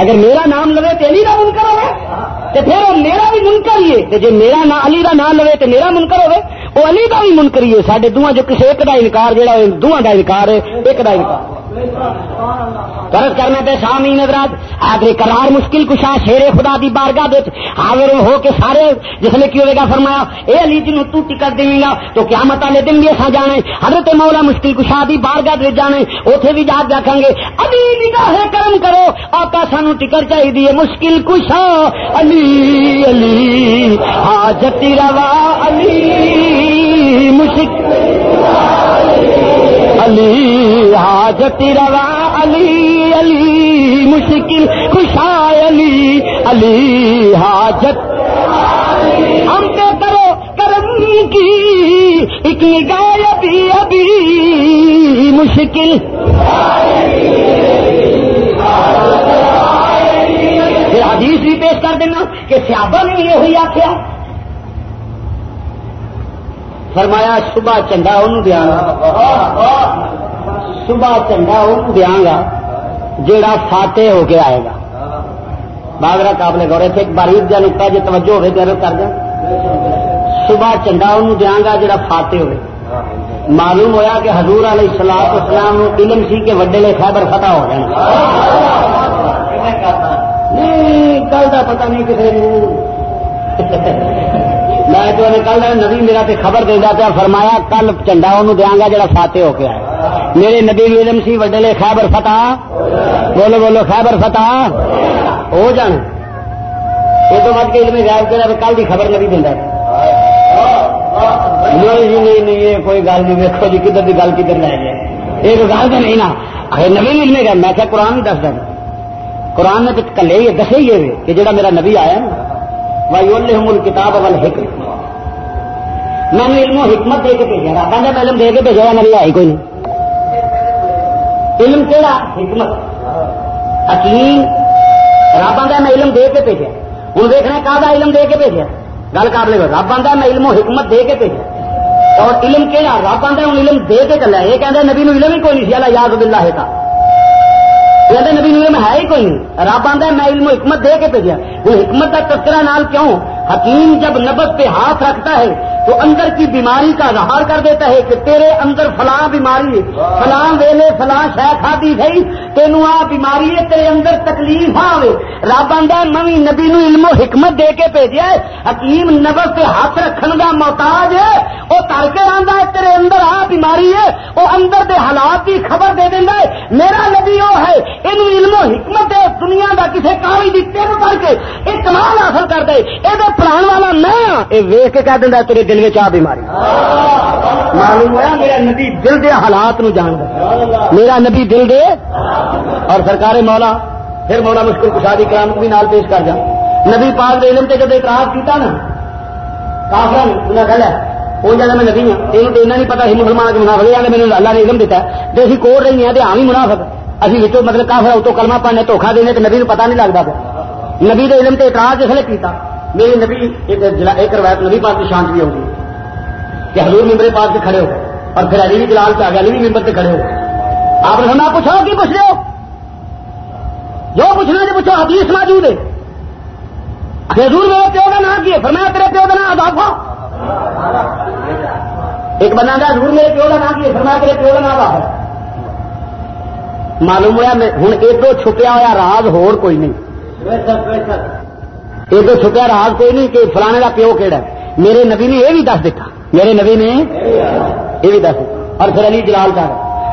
اگر میرا نام لوے تو علی کا منکر ہوئے۔ تو پھر میرا بھی منکر ہی ہے۔ جی میرا نا علی کا نام لوے تو میرا منکر ہوے وہ علی کا بھی منکر ہی ہے۔ سارے دونوں جو کسی ایک کا انکار جہاں دونوں کا انکار ہے، ایک کا انکار۔ فرض کرنا پہ سامی نظرات آگے کرار مشکل کشا شیر خدا دی بارگاہ دیت حاضر ہو کے سارے جس نے کی ہوئے گا فرمایا، اے علی جن تو ٹکٹ دیں گا تو کیا مت والے دن بھی ایسا جانے، حضرت مولا مشکل کشا دی بارگاہ دے جانے، اوتھے بھی جا رکھیں گے، ابھی نگاہ کرم کرو، آقا سانو ٹکٹ چاہیے مشکل کشا، علی علی حاجتی روا، علی، مشکل علی حاجتی روا علی علی مشکل خوشا علی علی حاجت. ہم پہ کرو کرم کی ایک نگاہ ابھی ابھی مشکل. پھر حدیث بھی پیش کر دینا کہ سیابا نے یہ ہوئی آخیا فرمایا، صبح چنڈا ان دیا گا۔ صبح چنڈا ان دیا گا جیڑا فاتح ہو کے آئے گا۔ باغرا قابل گورے تھے ایک باریک جا نکتا جی توجہ ہوئے گرو کر دیں صبح چنڈا ان دیا گا جڑا فاتح ہوئے۔ معلوم ہویا کہ حضور علیہ السلام اسلام علم سی کے وڈے لے خیبر فتح ہو جائیں نہیں، کل کا پتہ نہیں کسی میں تو کل نبی میرا تے خبر دے پیا فرمایا، کل چنڈا انہوں دیا گا جڑا فاتح ہو کے آئے۔ میرے نبی علم سی وڈے لے خیبر فتح۔ بولو بولو، خیبر فتح۔ ہو جان۔ یہ تو مت کے علم غائب کرا کل کی خبر نبی دینا نہیں جی نہیں نہیں، یہ کوئی گل نہیں دیکھو جی کدھر کی گل کدھر لے گیا یہ تو گل تو نہیں نا۔ نبی علم گیا میں کیا قرآن بھی دس دینا قرآن نے تو کلے دسے ہی کہ جڑا میرا نبی آیا نا۔ وائی کتاب اول میں نے علم و حکمت دے کے بھیجا رابا نے علم دے کے بھیجا نبی آئی کوئی نہیں۔ علم کہڑا حکمت۔ حکیم۔ رب آدھا میں علم دے کے بھیجا۔ ہوں دیکھنا کا علم دے کے بھیجا؟ گل کر لے رب آدھا میں علم و حکمت دے کے بھیجا۔ اور علم کہڑا رب آدھا ہوں علم دے کے چلا۔ یہ کہہ نبی نو علم ہی کوئی نہیں سی، اللہ یاد بلا ہے کہتے نبی علم ہے ہی کوئی نہیں۔ رب آدھا میں علم و حکمت دے کے بھیجا۔ وہ حکمت کا تذکرہ نال کیوں؟ حکیم جب نبز پہ ہاتھ رکھتا ہے تو اندر کی بیماری کا اظہار کر دیتا ہے کہ تیرے اندر فلاں بیماری فلاں ویلے، فلاں شہ کھادی گئی تینوں آ بیماری ہے، تیرے اندر تکلیف آئے رب آدھا نوی نبی نو علم و حکمت دے کے بھیجا حکیم نبز پہ ہاتھ رکھن کا محتاج ہے۔ وہ تر کے آدھا ہے، تیرے اندر آ بیماری ہے۔ وہ اندر دے حالات کی خبر دے دینا ہے۔ میرا نبی وہ ہے یہ علم و حکمت ہے دنیا کا کسی کاری کی تین کر کے یہ کمال حاصل کر دے۔ یہ پڑھان والا میں ہاں۔ یہ ویخ کے کہہ دینا تیرے دل میں چاہ بیماری۔ معلوم ہوا میرا نبی دل دے حالات نو جان دے۔ میرا نبی دل دے اور سرکار مولا، پھر مولا مشکل کشادی کرام کو بھی نال پیش کر جا۔ نبی پاک دے علم تے جب اعتراض کیتا نا کافر انہیں گل ہے وہ جانا میں نبی ہوں یہ تو نہیں پتا سی مسلمان کے منافع یہ میرے اللہ نے علم دیتا ہے۔ تو اسی کوڑ رہی ہیں تو ہم ہی منافع ابھی بچوں مطلب کافر اتو کلمہ پڑھنے دھوکھا دینے تو نبی کو پتا نہیں لگتا پیا۔ نبی دے علم تے اعتراض جس نے کیتا۔ میرے نبی، ایک روایت نبی پاک کی شانت بھی ہوگی کہ حضور ممبر پاس سے کھڑے ہو اور پھر علی بھی جلال سے آگے علی بھی ممبر سے کھڑے ہو آپ نے سنا پوچھو، کی پوچھ رہے ہو؟ جو پوچھنا جو پوچھو، حدیث موجود اچھا، ہے۔ حضور میرے پیو کا نام کیے فرمایا، تیرے پیو کا نام آزاد ایک بندہ تھا حضور میرے پیو کا نام کیے فرمایا، تیرے پیو کا نام آزاد معلوم ہوا ہوں، ایک چھپیا ہوا راز ہور کوئی نہیں۔ ایک چھپیا راز کوئی نہیں کہ فلانے کا پیو کہڑا میرے نبی نے یہ بھی دس دیتا۔ میرے نبی نے یہ بھی دس اور پھر علی جلال کا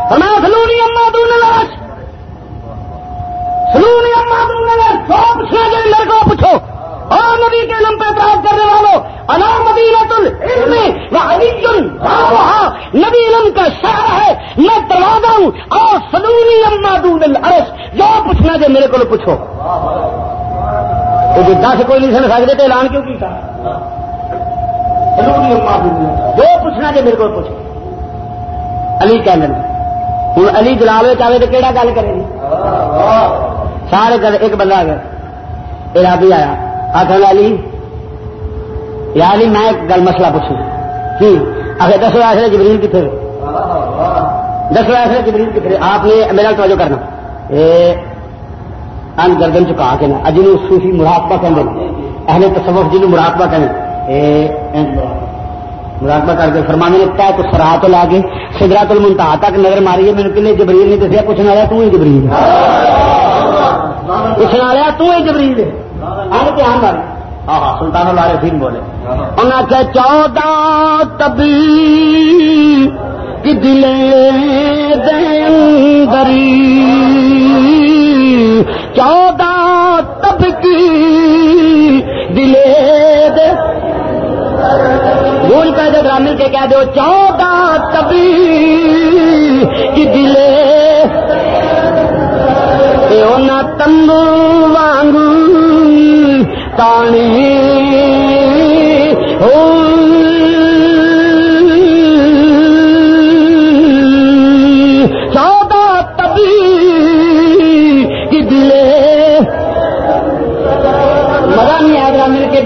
فرمایا سلونی اما دون لاش سلونی اما دون لاش سو پوچھنا جو لڑکوں پوچھو۔ اور نبی کے نم پہ اعتراض کرنے والوں انا مدینت العلم و وعلی نبی علم کا شہر ہے۔ میں دروازہ ہوں۔ اور سلونی اما دون الارش جو پوچھنا جو میرے کو پوچھو۔ تو جو دس کوئی نہیں سن سکتے تو اعلان کیوں کیتا؟ جو پوچھنا جی میرے کو پوچھ۔ علی کہنے ہوں علی جلال چاہے تو کہڑا گل کرے گی؟ سارے گل ایک بندہ آ گیا۔ یہ بھی آیا۔ آخر علی، یا علی میں ایک گل مسئلہ پوچھوں۔ کی؟ آخر دسو آخر جبریل کتنے دسو آخر جبریل کتنے آپ نے میرا توجہ کرنا۔ ان گردن چکا کے نا اجن صوفی مراقبہ کہیں اہل تصوف جنوب مراقبہ کہیں مراقبہ کر کے فرمانے لگتا ہے تو سراہ تو لا کے سدرا تو تک نظر ماری ہے۔ میرے کلے جبریل نے دسیا پوچھنا رہا تو ہی جبریل پوچھنا رہا تو ہی جبریل آگے دھیان مار ہاں سلطان لارے فیم بولے۔ انہیں کہ چودہ تبھی کہ دلے دری۔ چودہ تب کی دلے دے۔ بول کر دے ڈرامے کے کہہ دو چودہ کبھی کی دلے تمبو وانگو تانی۔ ہو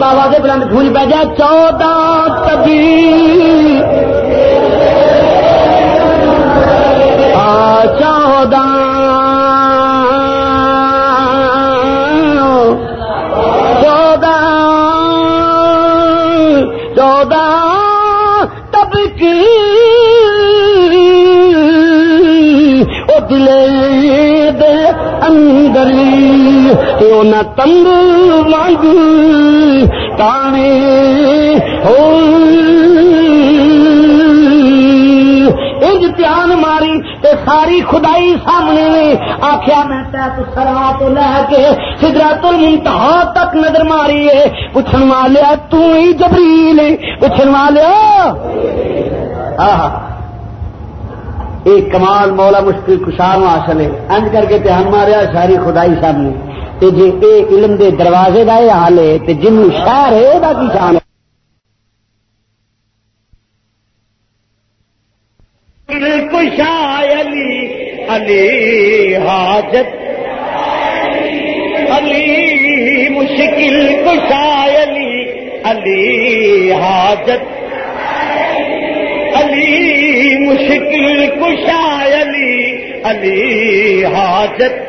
آواز بلند گونج پہ جائے چودہ تبھی چودہ نہ تنگ مانگ تانے ہو انج پیان ماری تے ساری خدائی سامنے نے آخیا میں تو سرا تو لے کے سدرا تو منتہا تک نظر ماری ہے پوچھن والے تو ہی جبریل پوچھن والے ایک کمال مولا مشکل کشار حاصل ہے انج کر کے پیان ماریا ساری خدائی سامنے تے جی اے علم دے دروازے کا یہ حال ہے تے جن شہر ہے یہ کی شان ہے۔ علی علی حاجت۔ علی مشکل کشائے علی علی حاجت۔ علی مشکل کشائے علی علی حاجت۔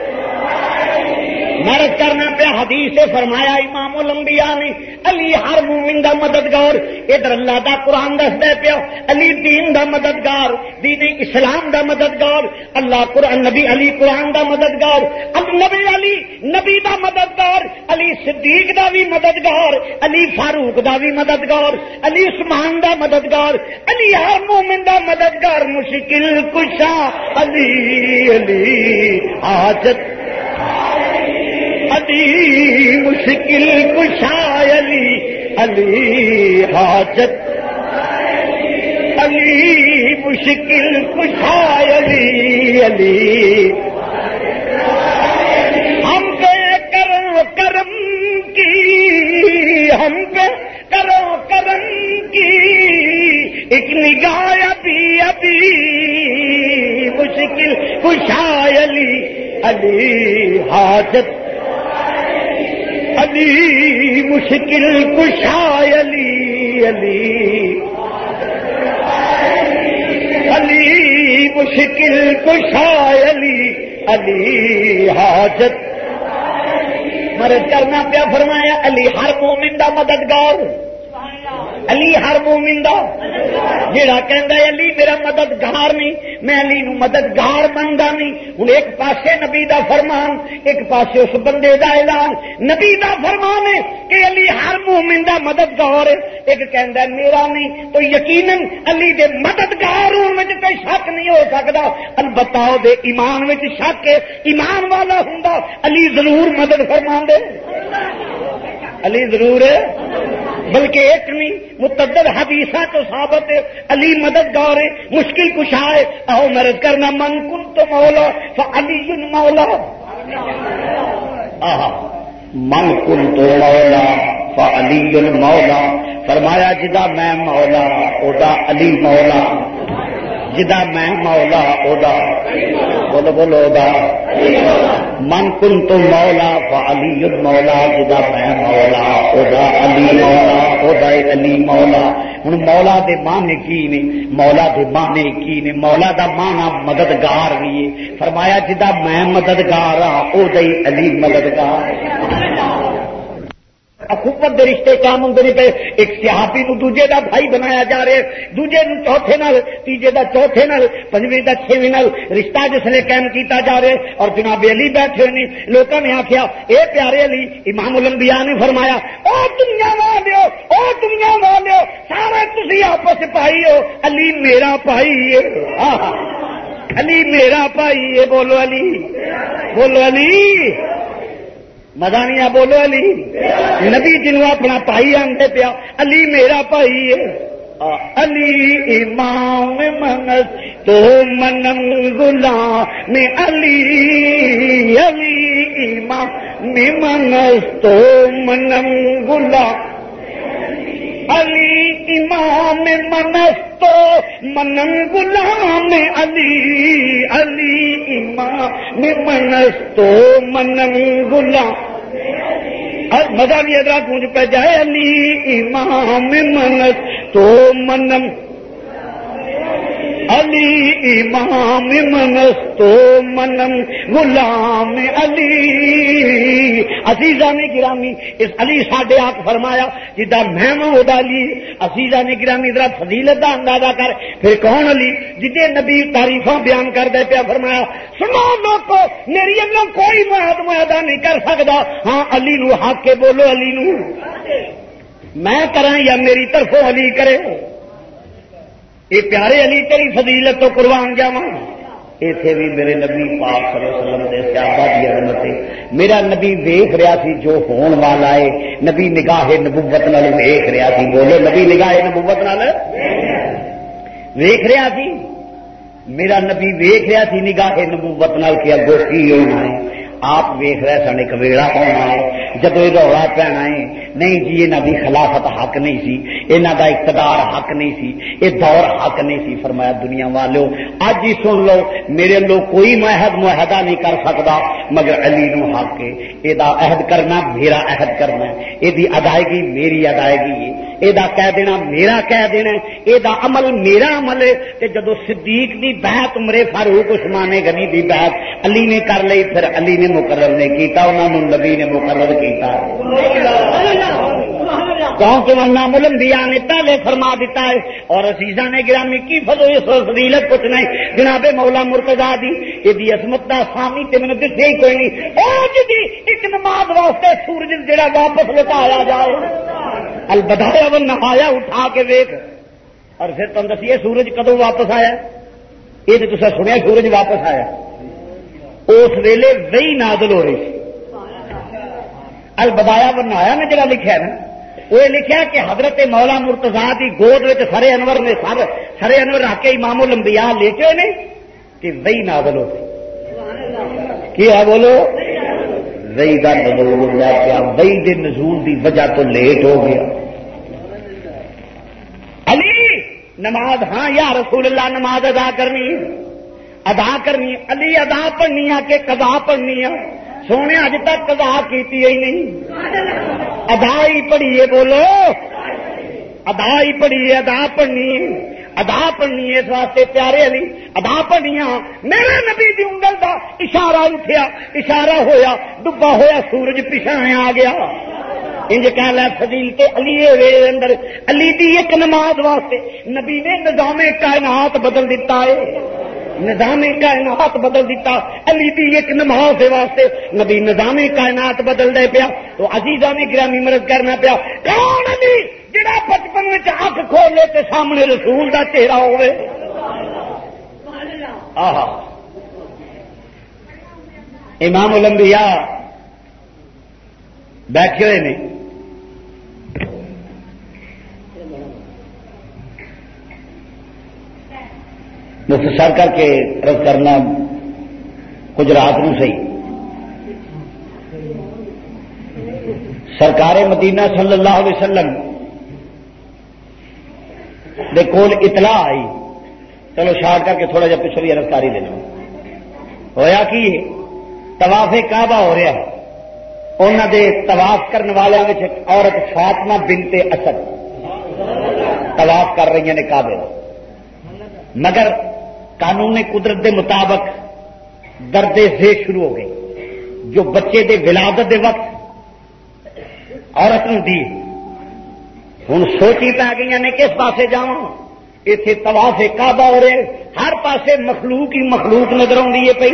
مرد کرنا پیا حدیث فرمایا امام الانبیاء نے، علی ہر مومن دا مددگار۔ ادھر اللہ دا قرآن دس دے پیا، علی دین دا مددگار، دین اسلام دا مددگار۔ اللہ قرآن، نبی علی قرآن دا مددگار۔ اب نبی علی، نبی دا مددگار۔ علی صدیق دا بھی مددگار۔ علی فاروق دا بھی مددگار۔ علی عثمان دا مددگار۔ علی ہر مومن دا مددگار۔ مشکل کشا، علی علی، حاجت۔ علی مشکل کشا علی علی حاجت. علی مشکل کشا علی علی. ہم پہ کرو کرم کی، ہم پہ کرو کرم کی. ایک نگاہ ابھی ابھی مشکل کشا علی علی حاجت. علی، مشکل کشا علی علی۔ علی، مشکل کشا علی علی حاجت۔ مرد کرنا پیا فرمایا، علی ہر مومن دا مددگار۔ علی ہر مومن دا۔ جڑا کہندا ہے علی، میرا مددگار نہیں، میں علی نو مددگار بندا نہیں۔ ہن ایک پاسے نبی دا فرمان، ایک پاسے اس بندے دا اعلان۔ نبی دا فرمان ہے کہ علی ہر مومن دا مددگار ہے۔ ایک کہندا ہے، میرا نہیں۔ تو یقیناً علی دے مددگار ہون وچ کوئی شک نہیں ہو سکدا۔ البتہ دے ایمان وچ شک ہے، ایمان والا ہوندا۔ علی ضرور مدد فرمان دے علی ضرور ہے۔ بلکہ ایک نہیں متدد حدیثہ تو ثابت ہے، علی مددگار ہے مشکل کشا ہے۔ اہو مرد کرنا من کن تو مولا علی مولا۔ من کن تو مولا علی مولا۔ فرمایا، جدا میں مولا ادا علی مولا۔ جدا میں مولا ادا بولو بولو ادا من کن تو مولا فعلی مولا، جدا میں مولا ادا علی مولا ادا علی مولا۔ ہوں مولا دے مانے کی نے؟ مولا دے مانے کی نے؟ مولا دا مانا مددگار بھی فرمایا، جدا میں مددگار ہاں ادا علی مددگار۔ اخوت دے رشتے قائم ہوں پہ ایک سیاحتی نو دوجے دا بھائی بنایا جا رہے، دوجے نو چوتھے نال، تیجے دا چوتھے نال، پنجویں دا چھویں نال رشتہ جس نے قائم کیتا جا رہے، اور جناب علی بیٹھے نہیں لوگوں نے آخیا اے پیارے علی، امام الانبیاء نے فرمایا، او دنیا والے او دنیا والے سارے تھی آپس پائی ہو، علی میرا پائی علی میرا پائی ہے، بولو علی بولو علی۔ مدانیا بولو علی۔ نبی جنو اپنا پائی آتے پیا، علی میرا پائی ہے۔ علی امام منس تو منم غلام میں علی۔ علی امام میں منس تو منم غلام۔ علی امام منستو منم غلام علی علی امام منستو منم غلام مزہ بھی ادرا گونج پہ جائے، علی امام منس تو منم علی امام منس تو منم غلام علی۔ عزیزا نے گرامی، اس علی ساڈے آپ فرمایا، جدا محمود علی عزیزا نے گرامی، ذرا فضیلت کا اندازہ کر۔ پھر کون علی؟ جدے نبی تاریخ بیان کر دے پیا فرمایا، سنو لوگ میری اللہ کوئی معاہد معاہدہ نہیں کر سکتا ہاں علی نو حق کے بولو علی نو۔ میں کرا یا میری طرفوں علی کرے یہ پیارے علی تیری فضیلت تو قربان جاوا اتے بھی میرے نبی پاک صلی اللہ علیہ وسلم دے صحابہ دی عظمت میرا نبی ویخ رہا سی جو ہون والا ہے۔ نبی نگاہ نبوت نال ویخ رہا سی۔ بولو نبی نگاہ نبوت نال؟ ویخ رہا سی۔ میرا نبی ویخ رہا سی نگاہ نبوت نال کہ اگو کی ہونا ہے۔ آپ ویخ رہے سن، ایک ویڑا ہونا ہے؟ جدو یہ رولا پینا ہے نہیں جی یہاں کی خلافت حق نہیں سی۔ یہاں کا اقتدار حق نہیں سی۔ یہ دور حق نہیں سی۔ فرمایا، دنیا والو اج ہی سن لو، میرے لوگ کوئی معاہد معاہدہ نہیں کر سکتا۔ مگر علی نو حق ہے۔ یہ عہد کرنا، میرا عہد کرنا یہ ادائیگی میری ادائیگی ہے۔ یہ کہہ دینا میرا کہہ دینا یہ عمل میرا عمل ہے۔ جدو صدیق دی بہت مرے فاروق عثمان غنی دی بہت، علی نے کر لی، پھر علی نے مقرر نے کیتا انہوں نے نبی نے مقرر کیتا۔ کیونکہ نام الانبیاء نے پہلے فرما دیتا ہے۔ اور عزیزہ نے گرامی کی فضو اس فضیلت کچھ نہیں۔ جناب مولا مرتضا دی، یہ عصمت کا سامی تے میں دسے ہی کوئی نہیں۔ او جی ایک نماز واسطے سورج جڑا واپس لٹایا جائے۔ البدایا وہ نہایا اٹھا کے ویک اور پھر تم دسیے، سورج کدو واپس آیا؟ یہ تو تصا سنیا، سورج واپس آیا۔ اس ویلے وہی نادل ہو رہی۔ البدایا وہ نہایا نے جڑا لکھا ہے نا۔ وہ لکھا کہ حضرت مولا مرتضا کی گود سرے انور نے سر سرے انور رکھ کے امام الانبیاء لے کے نے؟ کہ وہی نادل ہو کی ہے بولو؟ وہی کا نزول لے کے وہی دن نزول دی وجہ تو لیٹ ہو گیا۔ علی، نماز ہاں یا رسول اللہ، نماز ادا کرنی ادا کرنی علی، ادا پڑھنی آ کے کدا پڑھنی آ سونے اج تک کدا کی نہیں۔ ادا ہی پڑھیے بولو۔ ادا ہی پڑھیے، ادا پڑھنی ادا پڑھنی اس واسطے پیارے علی، ادا پڑھنی ہاں۔ میرے نبی دی انگل دا اشارہ اٹھیا، اشارہ ہویا ڈبا ہویا، سورج پیچھا آ گیا۔ انج کہہ لے فضیل تے علی اندر، علی دی ایک نماز واسطے نبی نے نظام کائنات بدل دیتا ہے۔ نظام کائنات بدل دیتا، علی دی ایک نماز واسطے۔ نبی نظام کائنات بدل دے پیا، تو عزیزہ نے گرامی مرد کرنا پیا۔ کون علی؟ جڑا بچپن میں اک کھولے تے سامنے رسول دا چہرہ ہوئے امام الانبیاء بیٹھے ہوئے نے۔ مختصر کر کے رد کرنا کچھ رات نو صحیح سرکار مدینہ صلی اللہ علیہ وسلم دے کول اطلاع آئی۔ چلو شارٹ کر کے تھوڑا جا پچھلی رفتاری دینا۔ ہوا کی طواف کعبہ ہو رہا انہوں دے طواف کرنے والوں عورت فاطمہ بنتے اسد طواف کر رہی نے کعبے مگر قانون قدرت دے مطابق دردے سے شروع ہو گئی جو بچے دے ولادت دے وقت عورت نو دی ہوں سوچی پی گئی نے کس پاسے جا اتے تباہ سے کعبہ ہو رہے، ہر پاسے مخلوق ہی مخلوق نظر آئی پی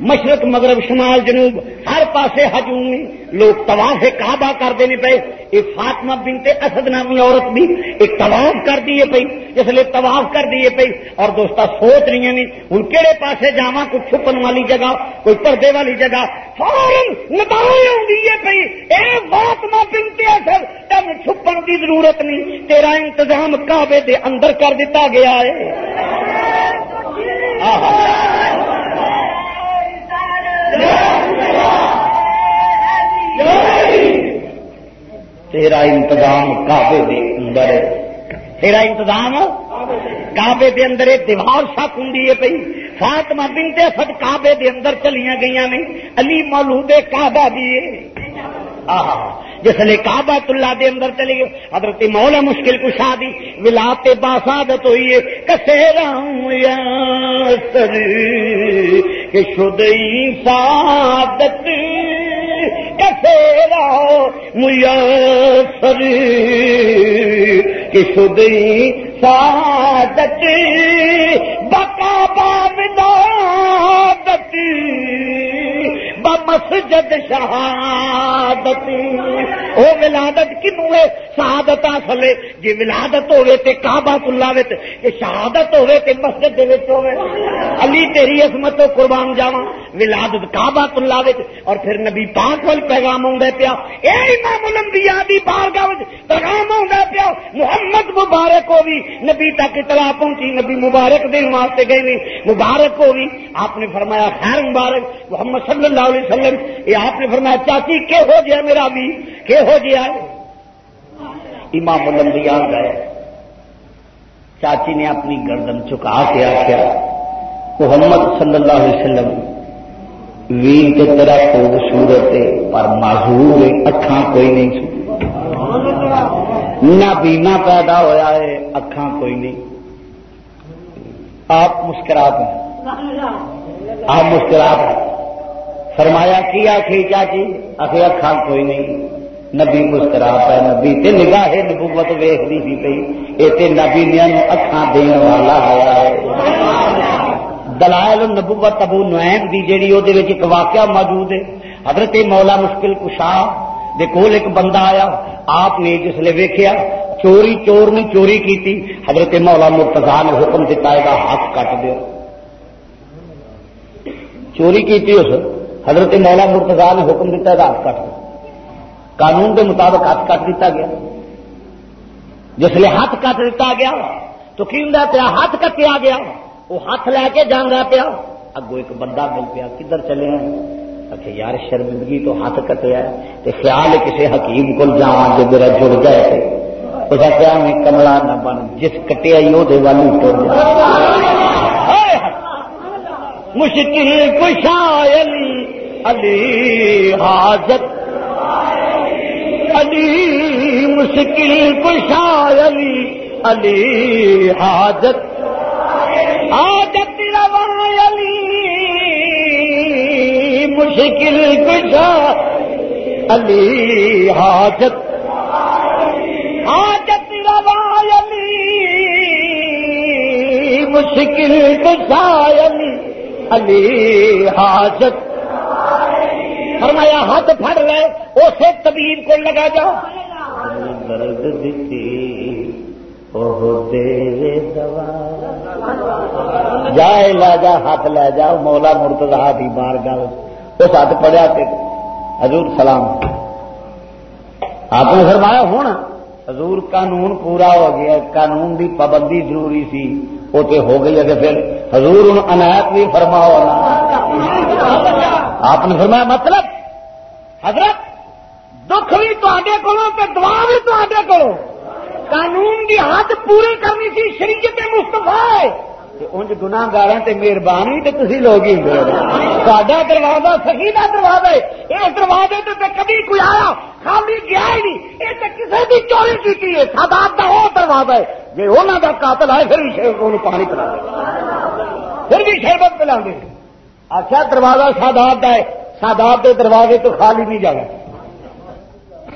مشرق، مغرب، شمال، جنوب، ہر پاسے ہجوم لوگ طواف کعبہ کرتے نہیں پے۔ یہ فاطمہ بنتے اسد نامی عورت بھی ایک طواف کر دیے پی جس لیے طواف کر دیے پی اور دوست سوچ رہی ہیں ہوں کہڑے پاسے جا کوئی چھپن والی جگہ، کوئی پردے والی جگہ۔ فورن ندائی پی اے فاطمہ بنتے اسد تب چھپن کی ضرورت نہیں۔ تیرا انتظام کعبے دے اندر کر دیتا گیا ہے۔ آہا۔ تیرا انتظام کعبے دے اندر تیرا انتظام کعبے دے اندر دیوار شک ہوں پی فاطمہ بنتے سب کعبے دے اندر چلیاں گئی نے۔ علی مولود کعبہ بھی جس نے کعبہ اللہ دے اندر چلی گئی حضرت مولا مشکل کشا دی۔ ولات باسادت ہوئی ہے کسے رام کہ شدئی سعادت کسے راؤ میسر کہ شدئی سعادت بقا باب مسجد شہادت۔ او ولادت کنو ہے؟ شہادت اصل ہے۔ جی ولادت ہوے تے کعبہ اللہ وچ تے شہادت ہوے تے مسجد دے وچ ہوے علی تیری عظمت تو قربان جاواں۔ ولادت کعبہ اللہ وچ اور پھر نبی پاک ول پیغام ہوندا پیا۔ اے امام الانبیاء دی بارگاہ وچ پیغام ہوندا پیا۔ محمد مبارک کو نبی تک اطلاع پہنچی، نبی مبارک دین واسطے گئے نہیں مبارک کو آپ نے فرمایا خیر مبارک۔ محمد صلی اللہ علیہ وسلم، یہ آپ نے فرمایا، چاچی، کہ ہو گیا میرا بھی کہ ہو گیا؟ امام الانبیاء گئے۔ چاچی نے اپنی گردن چکا کے آخیا، محمد صلی اللہ علیہ وسلم ویر کے طرح خوبصورت ہے، پر معذور ہے، اکھاں کوئی نہیں نہ بینا پیدا ہویا ہے، اکھاں کوئی نہیں۔ آپ مسکراتے ہیں آپ مسکراتے ہیں فرمایا، کیا آخی چاچی؟ آخر اکھان کوئی نہیں۔ نبی مسکرا پہ نبی تے نگاہ نبوت ویختی سی پی یہ نبی نیا اکھان دین والا ہوا ہے۔ دلائل نبوت ابو نوائم دی جیڑی وہ ایک واقعہ موجود ہے۔ حضرت مولا مشکل کشا دے کول ایک بندہ آیا۔ آپ نے جس نے ویکیا چوری، چور نے چوری کی حضرت مولا مرتضا نے حکم دیتا ہے ہاتھ کٹ دو چوری کی اس۔ حضرت مولا مرتضا نے حکم دیتا ہے ہاتھ کٹ قانون کے مطابق ہاتھ کٹ دیتا گیا۔ جس لیے ہاتھ کٹ دیتا گیا، تو کی ہوں پیا ہاتھ کٹیا گیا۔ وہ ہاتھ لے کے جان رہا پیا اگو ایک بندہ مل پیا، کدھر چلے ہیں اچھا یار، شرمندگی تو ہاتھ کٹیا تو خیال کسی حکیم کو جا جو میرا جڑ جائے اس کیا میں کملا نہ بن، جس کٹیا ہی وہ والی ٹر جائے۔ مشکل کشا علی علی حاجت۔ علی مشکل کشا علی علی حاجت۔ حاجت روا علی، مشکل کشا علی حاجت۔ حاجت روا علی، مشکل کشا علی علی حاجت۔ فرمایا ہاتھ پھڑ لے اسے طبیب کو لگا جا۔ درد جا ہاتھ لے جا مولا مرتضا دی بار گل اس ہاتھ پڑیا حضور سلام۔ آپ نے فرمایا ہوں حضور قانون پورا ہو گیا قانون دی پابندی ضروری سی وہ تو ہو گئی ہے پھر۔ حضور ان عنایت بھی فرما ہونا آپ نے فرمایا مطلب حضرت، دکھ بھی تے کو دعا بھی تے کو قانون کی حد پوری کرنی سی، شریعت مستفا انج گناگار مہربانی تو تھی لوگ ہی دروازہ صحیح کا دروازہ ہے۔ اس دروازے تو کبھی کوئی آیا، خالی گیا ہی نہیں۔ یہ تو کسی بھی چوری کی ہے۔ سادات کا وہ دروازہ ہے۔ جی انہوں کا قاتل آئے، پھر پانی پلا پھر بھی شربت پلا دے اچھا دروازہ سادات کا ہے، سادات کے دروازے تو خالی نہیں جانا۔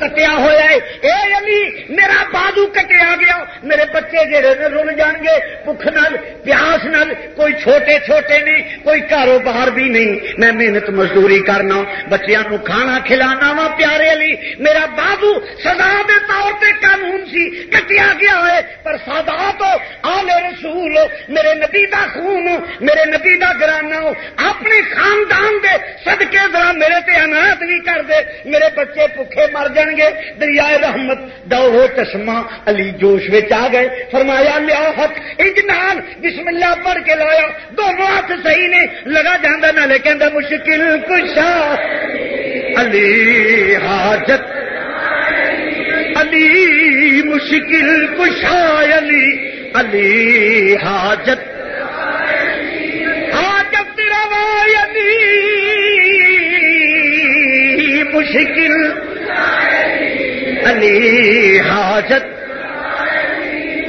کٹیا ہوا ہے اے علی میرا بازو کٹیا گیا میرے بچے جڑے رن جان گے بخ نل پیاس نل کوئی چھوٹے چھوٹے نہیں کوئی کاروبار بھی نہیں میں محنت مزدوری کرنا بچیاں نو کھانا کھلانا وا پیارے علی میرا بازو سزا دے طور پہ قانون سی کٹیا گیا ہے پر سادا تو آل رسول میرے نبی دا خون میرے نبی دا گرانا اپنے خاندان دے صدقے ذرا میرے تے انات نہیں کر دے میرے بچے بھوکے مر جان گے؟ دریائے رحمت دو چشمہ، علی جوش آ گئے۔ فرمایا، لیا حق۔ اجنان بسم اللہ پڑھ کے لایا۔ دونوں ہاتھ صحیح نے۔ لگا جانا نہ کہ مشکل کشا۔ علی حاجت۔ علی مشکل کشا، علی علی حاجت۔ حاجت علی مشکل۔ علی حاجت۔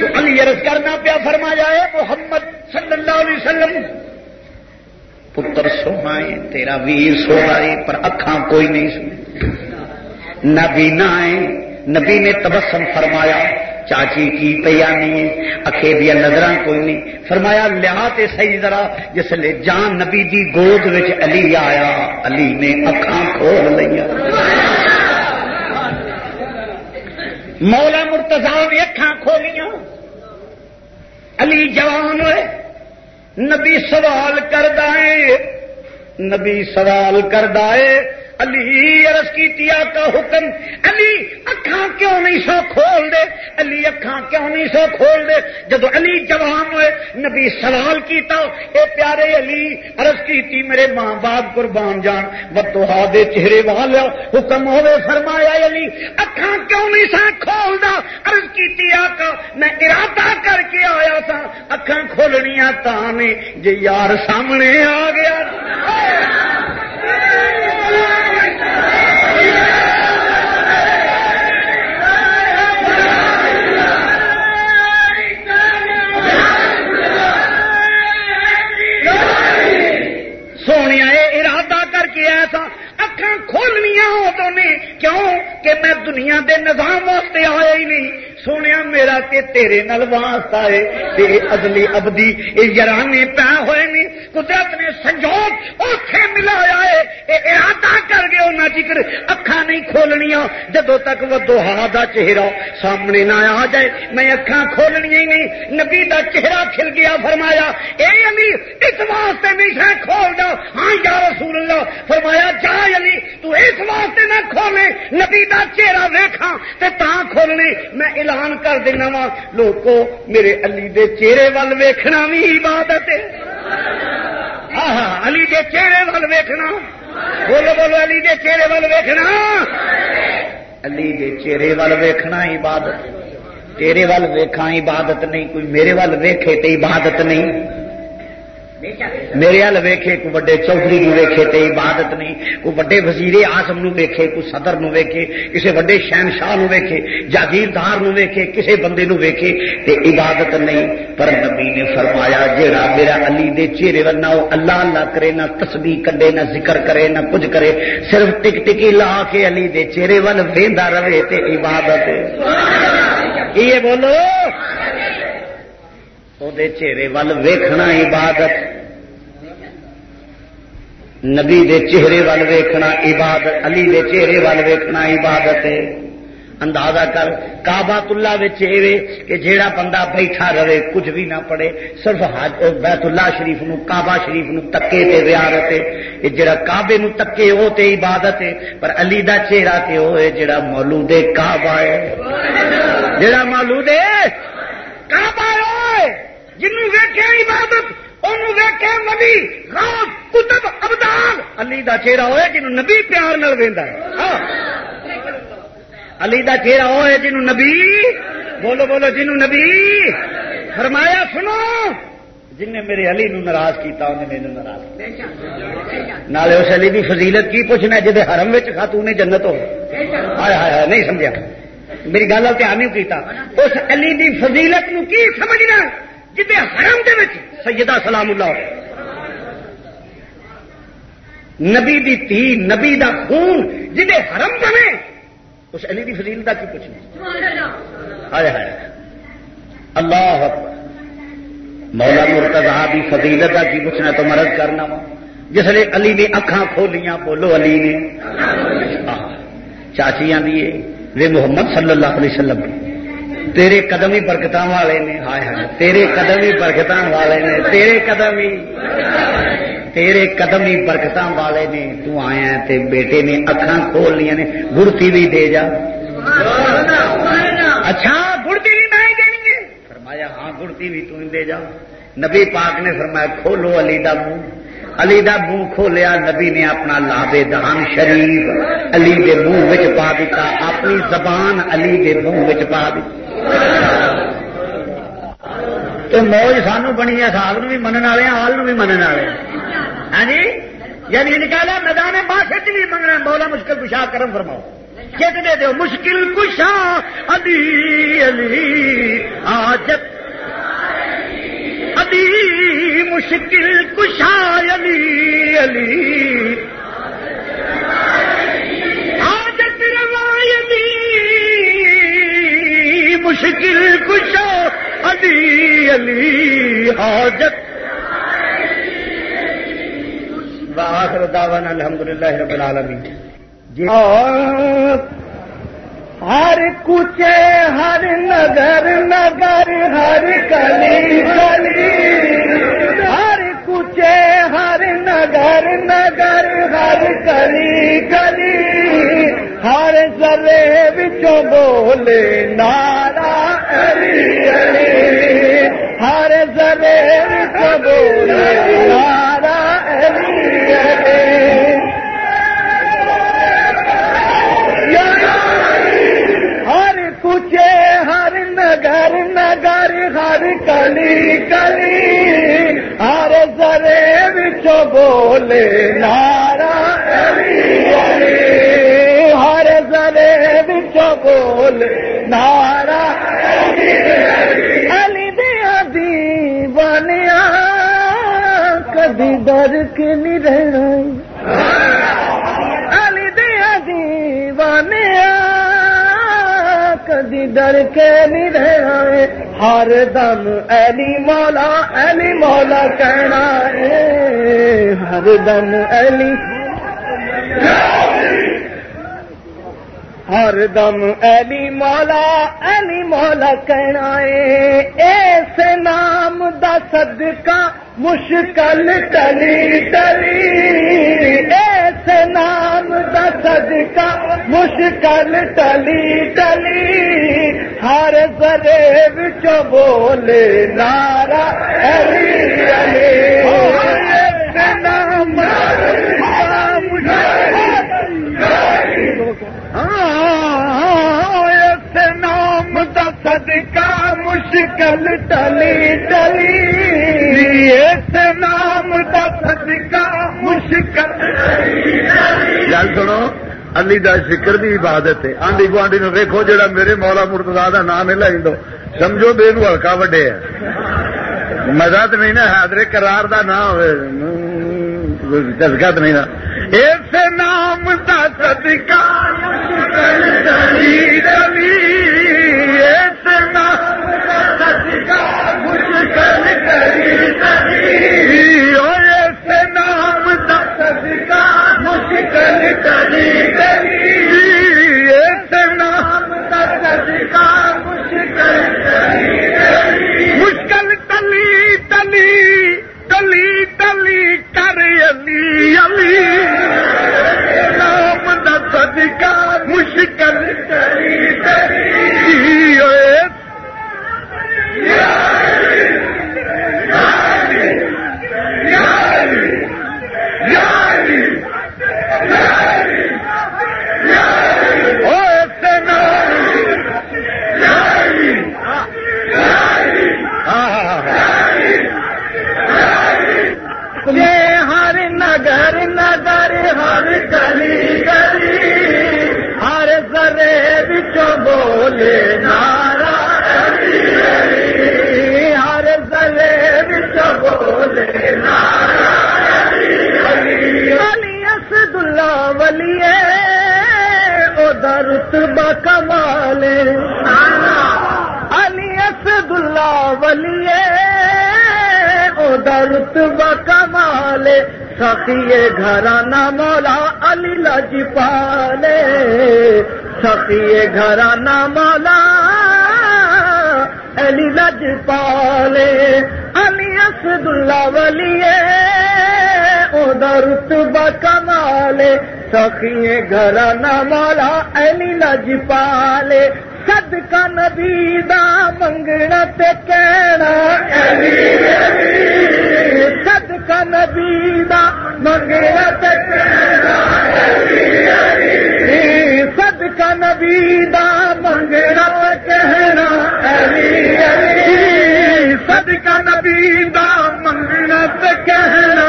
تو علی عرض کرنا پیا فرمایا ہے، محمد صلی اللہ علیہ وسلم، پتر سونا ہے تیرا ویر سونا ہے پر اکھاں کوئی نہیں سنی نبی نہ نبی نے تبسم فرمایا، چاچی کی پیا نہیں اکھے دیا نظر کوئی نہیں۔ فرمایا لیا تے صحیح ذرا، جس لے جان نبی دی گود وچ علی آیا، علی نے اکھاں کھول لیا مولا مرتضا نے اکھان کھولیاں۔ علی جوان ہوئے۔ نبی سوال کردائے نبی سوال کردائے علی عرض کی کا حکم، علی اکھاں کیوں نہیں سو کھول دے؟ علی اکھاں کیوں نہیں سو کھول دے؟ جدو علی جوان ہوئے، نبی سوال کیتا، اے پیارے علی عرض کی میرے ماں باپ قربان جان بدوہا دے چہرے والا حکم ہوئے، فرمایا علی، اکھاں کیوں نہیں سا کھول دا؟ عرض کی آقا، میں ارادہ کر کے آیا تھا اکھاں کھولنیاں تانے جے یار سامنے آ گیا۔ سونے کر کے ایسا ہو تو نہیں، کیوں کہ میں دنیا دے نظام واسطے آیا ہی نہیں؟ سونے میرا تے تیرے نل واسطہ ہے۔ تے ادلی ابدی یہ یارانے پہ ہوئے نہیں قدرت نے سنجوگ اوکھے ملایا ہے۔ اے ارادہ کر گئے انہیں ذکر اکھا نہیں کھولنیا جدو تک وہ دوہا دا چہرہ سامنے نہ آ جائے، میں اکھا کھولنی ہی نہیں۔ نبی دا چہرہ کھل گیا، فرمایا، اے علی، اس واسطے نہیں ہے کھول دا ہاں یا رسول اللہ، فرمایا، جا علی، تو اس واسطے نہ کھولے۔ نبی دا چہرہ ویکھاں تے تاں کھولنے۔ میں اعلان کر دینا وا. لوگو میرے علی دے چہرے وال ویکھنا بھی عبادت ہے۔ ہاں، ہاں، علی دے چہرے وال ویکھنا۔ بولو بولو، علی دے چہرے وال ویکھنا۔ علی دے چہرے وال ویکھنا عبادت۔ تیرے وال ویکھا عبادت نہیں، کوئی میرے وال ویکھے تے عبادت نہیں۔ میرے ہل ویکھے کو وڈے چودھری نو ویکھے تے عبادت نہیں کو وڈے وزیر آزم نو ویکھے کو صدر نو ویکھے کسے وڈے شہنشاہ نو ویکھے جاگیردار نو ویکھے کسے بندے نو ویکھے تے عبادت نہیں۔ پر نبی نے فرمایا جیڑا میرا علی دے چہرے ول نہ اللہ اللہ کرے نہ تسبیح کڈے نہ ذکر کرے نہ کچھ کرے صرف ٹک ٹکی لا کے علی دے چہرے ول ویندا رہے تے عبادت۔ یہ بولو؟ چہرے ول ویکھنا عبادت نبی دے چہرے وال ویکھنا عبادت علی دے چہرے وال ویکھنا عبادت ہے اندازہ کر کابا تلا کہ جیڑا بندہ بیٹھا رہے کچھ بھی نہ پڑے صرف بیت اللہ شریف نو کعبہ شریف نو تکے تے ویارت ہے جڑا کعبے نو تکے وہ تے عبادت ہے پر علی دا چہرہ تے وہ ہے جڑا مولود کعبہ ہے جڑا مولود کعبہ جنوں ویکھے عبادت انہوں ویکھے نبی غوث کتب ابدال۔ علی دا چہرہ ہوئے جنہوں نبی پیار نل ویندا ہے۔ ہاں۔ علی دا چہرہ ہوئے جنہوں نبی، بولو بولو، جنہوں نبی۔ فرمایا، سنو۔ جن نے میرے علی نو ناراض کیتا انہیں میرے ناراض نالے اس علی دی فضیلت کی پوچھنا جی حرم وچ خاتون جنت ہو۔ ہائے ہائے نہیں سمجھا۔ میری گل دھیان نہیں کیتا۔ اس علی دی فضیلت نو کی سمجھنا؟ جی حرم دے وچ سیدہ سلام اللہ نبی دی تھی، نبی دا خون جی حرم بنے، اس علی کی فضیلت کی پوچھنا؟ ہائے ہائے۔ اللہ مولا مرتضا کی فضیلت کی پوچھنا تو مرض کرنا وا۔ جس لیے علی نے اکھان کھولیاں، بولو علی نے۔ چاچی آدھی ہے محمد صلی اللہ علیہ وسلم۔ تیرے قدم ہی برکت والے نے، ہائے ہائے، تیرے قدم ہی برکت والے نے، تیرے قدم ہی تیرے قدم ہی برکت والے نے، تو آیا تے بیٹے نے اکھان کھول لیا نے، گڑتی بھی دے جا۔ اچھا گڑتی بھی میں دینی ہے۔ فرمایا ہاں گڑتی بھی تو دے جا۔ نبی پاک نے فرمایا، کھولو علی دا منہ۔ علی دا منہ کھولیا، نبی نے اپنا لابے دان شریف علی دے منہ پا دیتا، اپنی زبان علی دے منہ پا دیتا موج سانو بنی ہے ساگ بھی منع والے آل بھی منع والے ہاں جی؟ یعنی نکالا میدان باشد بھی منگنا مولا مشکل کشا کرم فرماؤ۔ چیت دے دو مشکل کشا، علی علی، آجت علی مشکل کشا علی علی۔ آجت روایتی مشکل کشا علی علی۔ حاجت آخر دعوانا الحمدللہ رب العالمین۔ جی ہر کچے ہر نگر نگر ہر کلی کلی۔ ہر کچے ہر نگر نگر ہر کلی کلی۔ ہر ذرے بچوں بولے نارا علی علی۔ ہر ذرے بچوں بولے نارا علی علی۔ ہر ہر نگر نگر ہر کلی کلی ہر ذرے بچوں بولے نارا علی علی ہر زرے بچوں بول نارا علی دیا دی بنیا کدی ڈر کے نہیں رہنا ڈر کے نہیں ہر دم ایلی مولا ایلی مولا کہنا ہے۔ ہر دم ایلی ہر دم ایلی مولا ایلی مولا کہنا ہے اس نام دا صدقہ مشکل ٹلی ٹلی۔ اس نام دا صدقہ مشکل ٹلی ٹلی۔ ہر ذرے بچ بولے نارا علی علی۔ نام اس نام دا صدقہ مشکل ٹلی ٹلی۔ اس نام دا صدقہ مشکل گل سنو، علی دا شکر دی عبادت ہے۔ آنڈی گوانڈی نو ویکو جڑا میرے مولا مرتضا دا نام ہے لائی دو سمجھو، بے نو ہلکا وڈے ہے۔ مزہ تو نہیں نا، حاضر کرار دا نام ہوئے دسگا تو نہیں نا۔ اس نام دا صدقہ اس نام دا صدقہ کری نام دا صدقہ مشکل کری نام دا صدقہ سخی گھرانہ مولا، علی لج پالے، علی اسد اللہ ولیے او رتبہ کمالے سخی گھرانہ مولا، علی لج پالے۔ سد کا نبی دا منگنا تے کہنا۔ سد کا نبی دا منگنا نبی دا منگنا تے کہنا سد کا نبی دا منگنا کہنا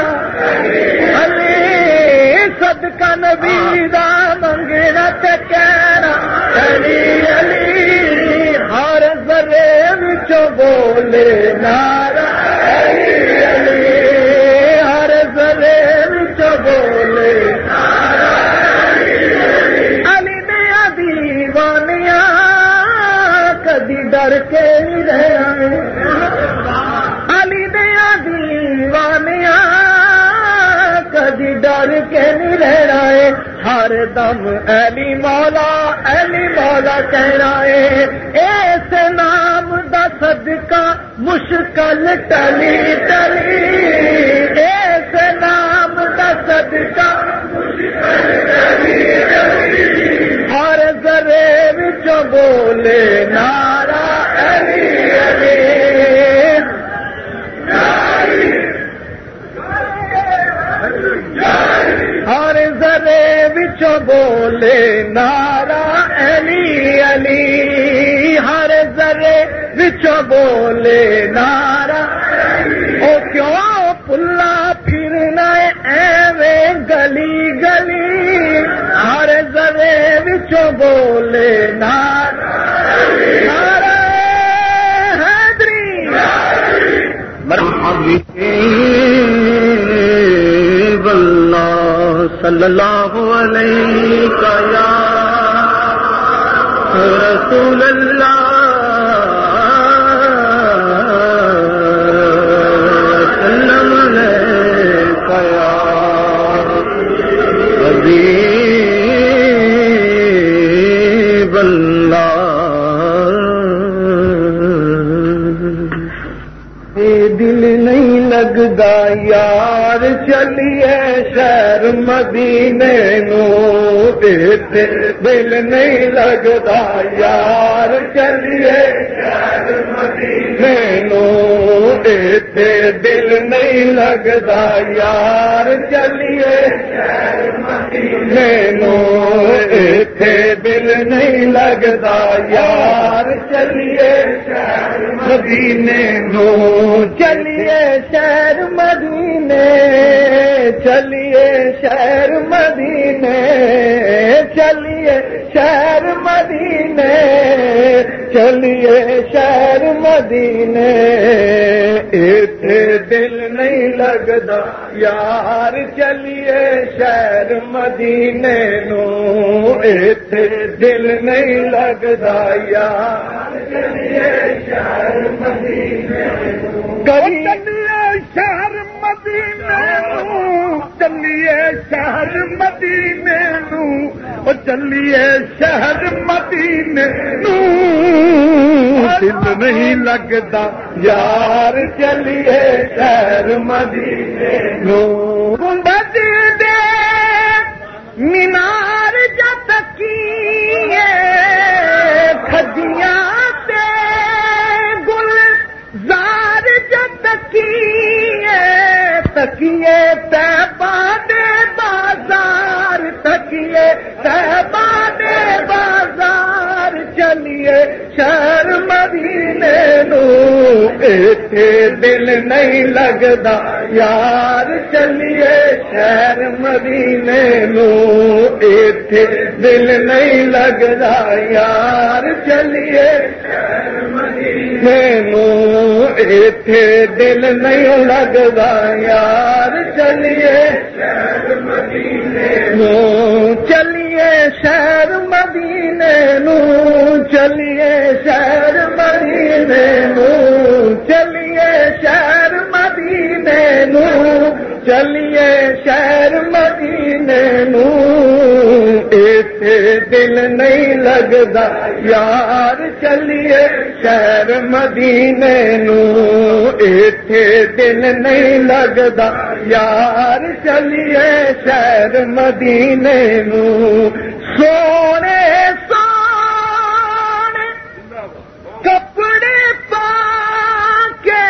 سد کا نبی دا منگنا کہنا، علی علی۔ ہر ذرے وچ بولے نارا کدی ڈر کے رہے علی دیا دیوانیاں کدی ڈر کے نہیں رہنا ہے ہر دم ایلی مولا ایلی مولا کہنا ہے اس نام دا صدقہ مشکل ٹلی ٹلی اس نام دا صدقہ ہر ذرے بولے نارا بولے نارا علی علی ہر ذرے بچ بولے نارا اللہ علیہ یا رسول اللہ یار چلیے شہر مدینے نو اتے دل نہیں لگتا یار چلیے شہر مدینے نو اتے دل نہیں لگتا یار چلیے۔ مدینے نو دل نہیں لگتا یار چلیے۔ مدینے نو چلیے، شہر مدینے۔ چلیے شہر مدینے چلیے شہر مدینے چلیے شہر مدینے۔ اتنے دل نہیں لگتا۔ یار چلیے شہر مدینے نو اتنے دل نہیں لگتا یار چلیے شہر مدینے چلیے شہر مدینے چلیے شہر مدینے نو چلیے شہر مدینے نو دل نہیں لگتا یار چلیے شہر مدینے مینار جت کی کھجیاں تے گل زار جت کی تکیے، تہباد بازار، تکیے، تہباد بازار، چلیے شہر مدینے نو۔ ایتھے دل نہیں لگتا یار، چلیے شہر مدینے نو۔ ایتھے دل نہیں لگتا یار، چلیے شہر مدینے نو۔ ایتھے دل نہیں لگتا یار۔ یار چلیے نو چلیے شہر مدینے نو چلیے شہر مدینے نو چلیے شہر مدینے نو چلیے شہر مدینے نو ایسے دل نہیں لگتا یار چلیے شہر مدینے نو دل نہیں لگتا۔ یار چلیے شہر مدینے نو سونے سونے، کپڑے پا کے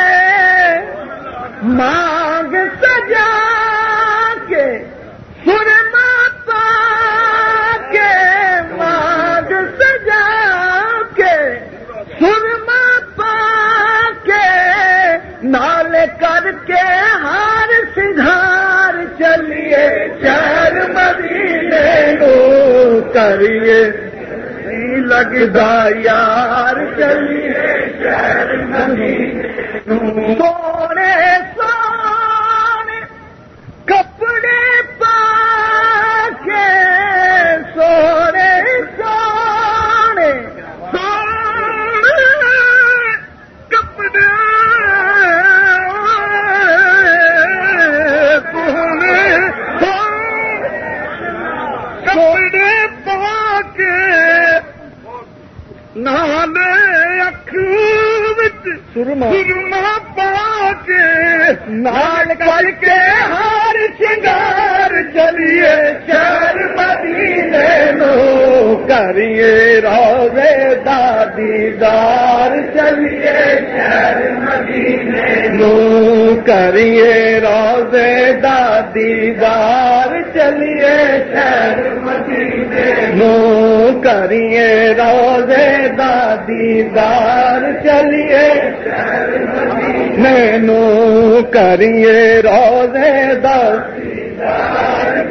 مانگ سجا۔ کر کے ہار سدھار چلیے چار مدینے نو کریے۔ لگتا یار چلیے، شہر مدینے سونے سونے کپڑے پا کے سونے نالے اکھ سرما پا کے نال کر کے ہار شنگار چلیے، شہر مدینے نو کریے روزے دادی دار چلیے شہر مدینے نو کریے روزے دادی دار چلیے شہر مدینے نو کریے روزے دادی دار چلیے نینو کریے روزے دادی دار۔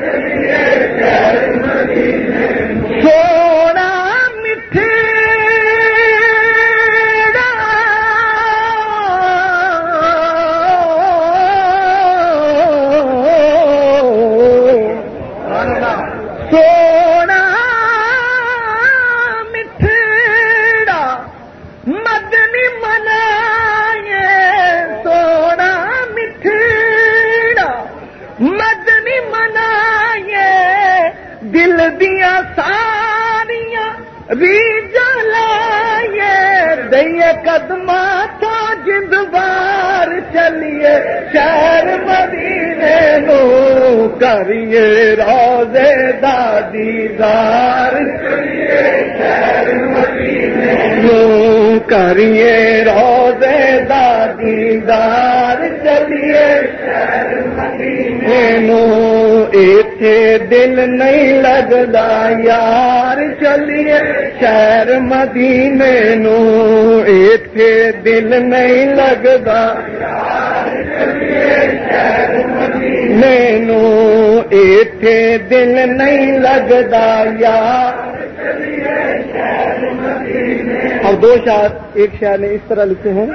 کریے روزے دادی دار چلیے کریے روزے دادی دار چلیے ایتھے دل نہیں لگدا یار۔ چلیے شہر مدینے نو ایتھے دل نہیں لگدا۔ مینو ایتھے دل نہیں لگدا یار اور دو شاعر، ایک شاعر نے اس طرح لکھے ہیں۔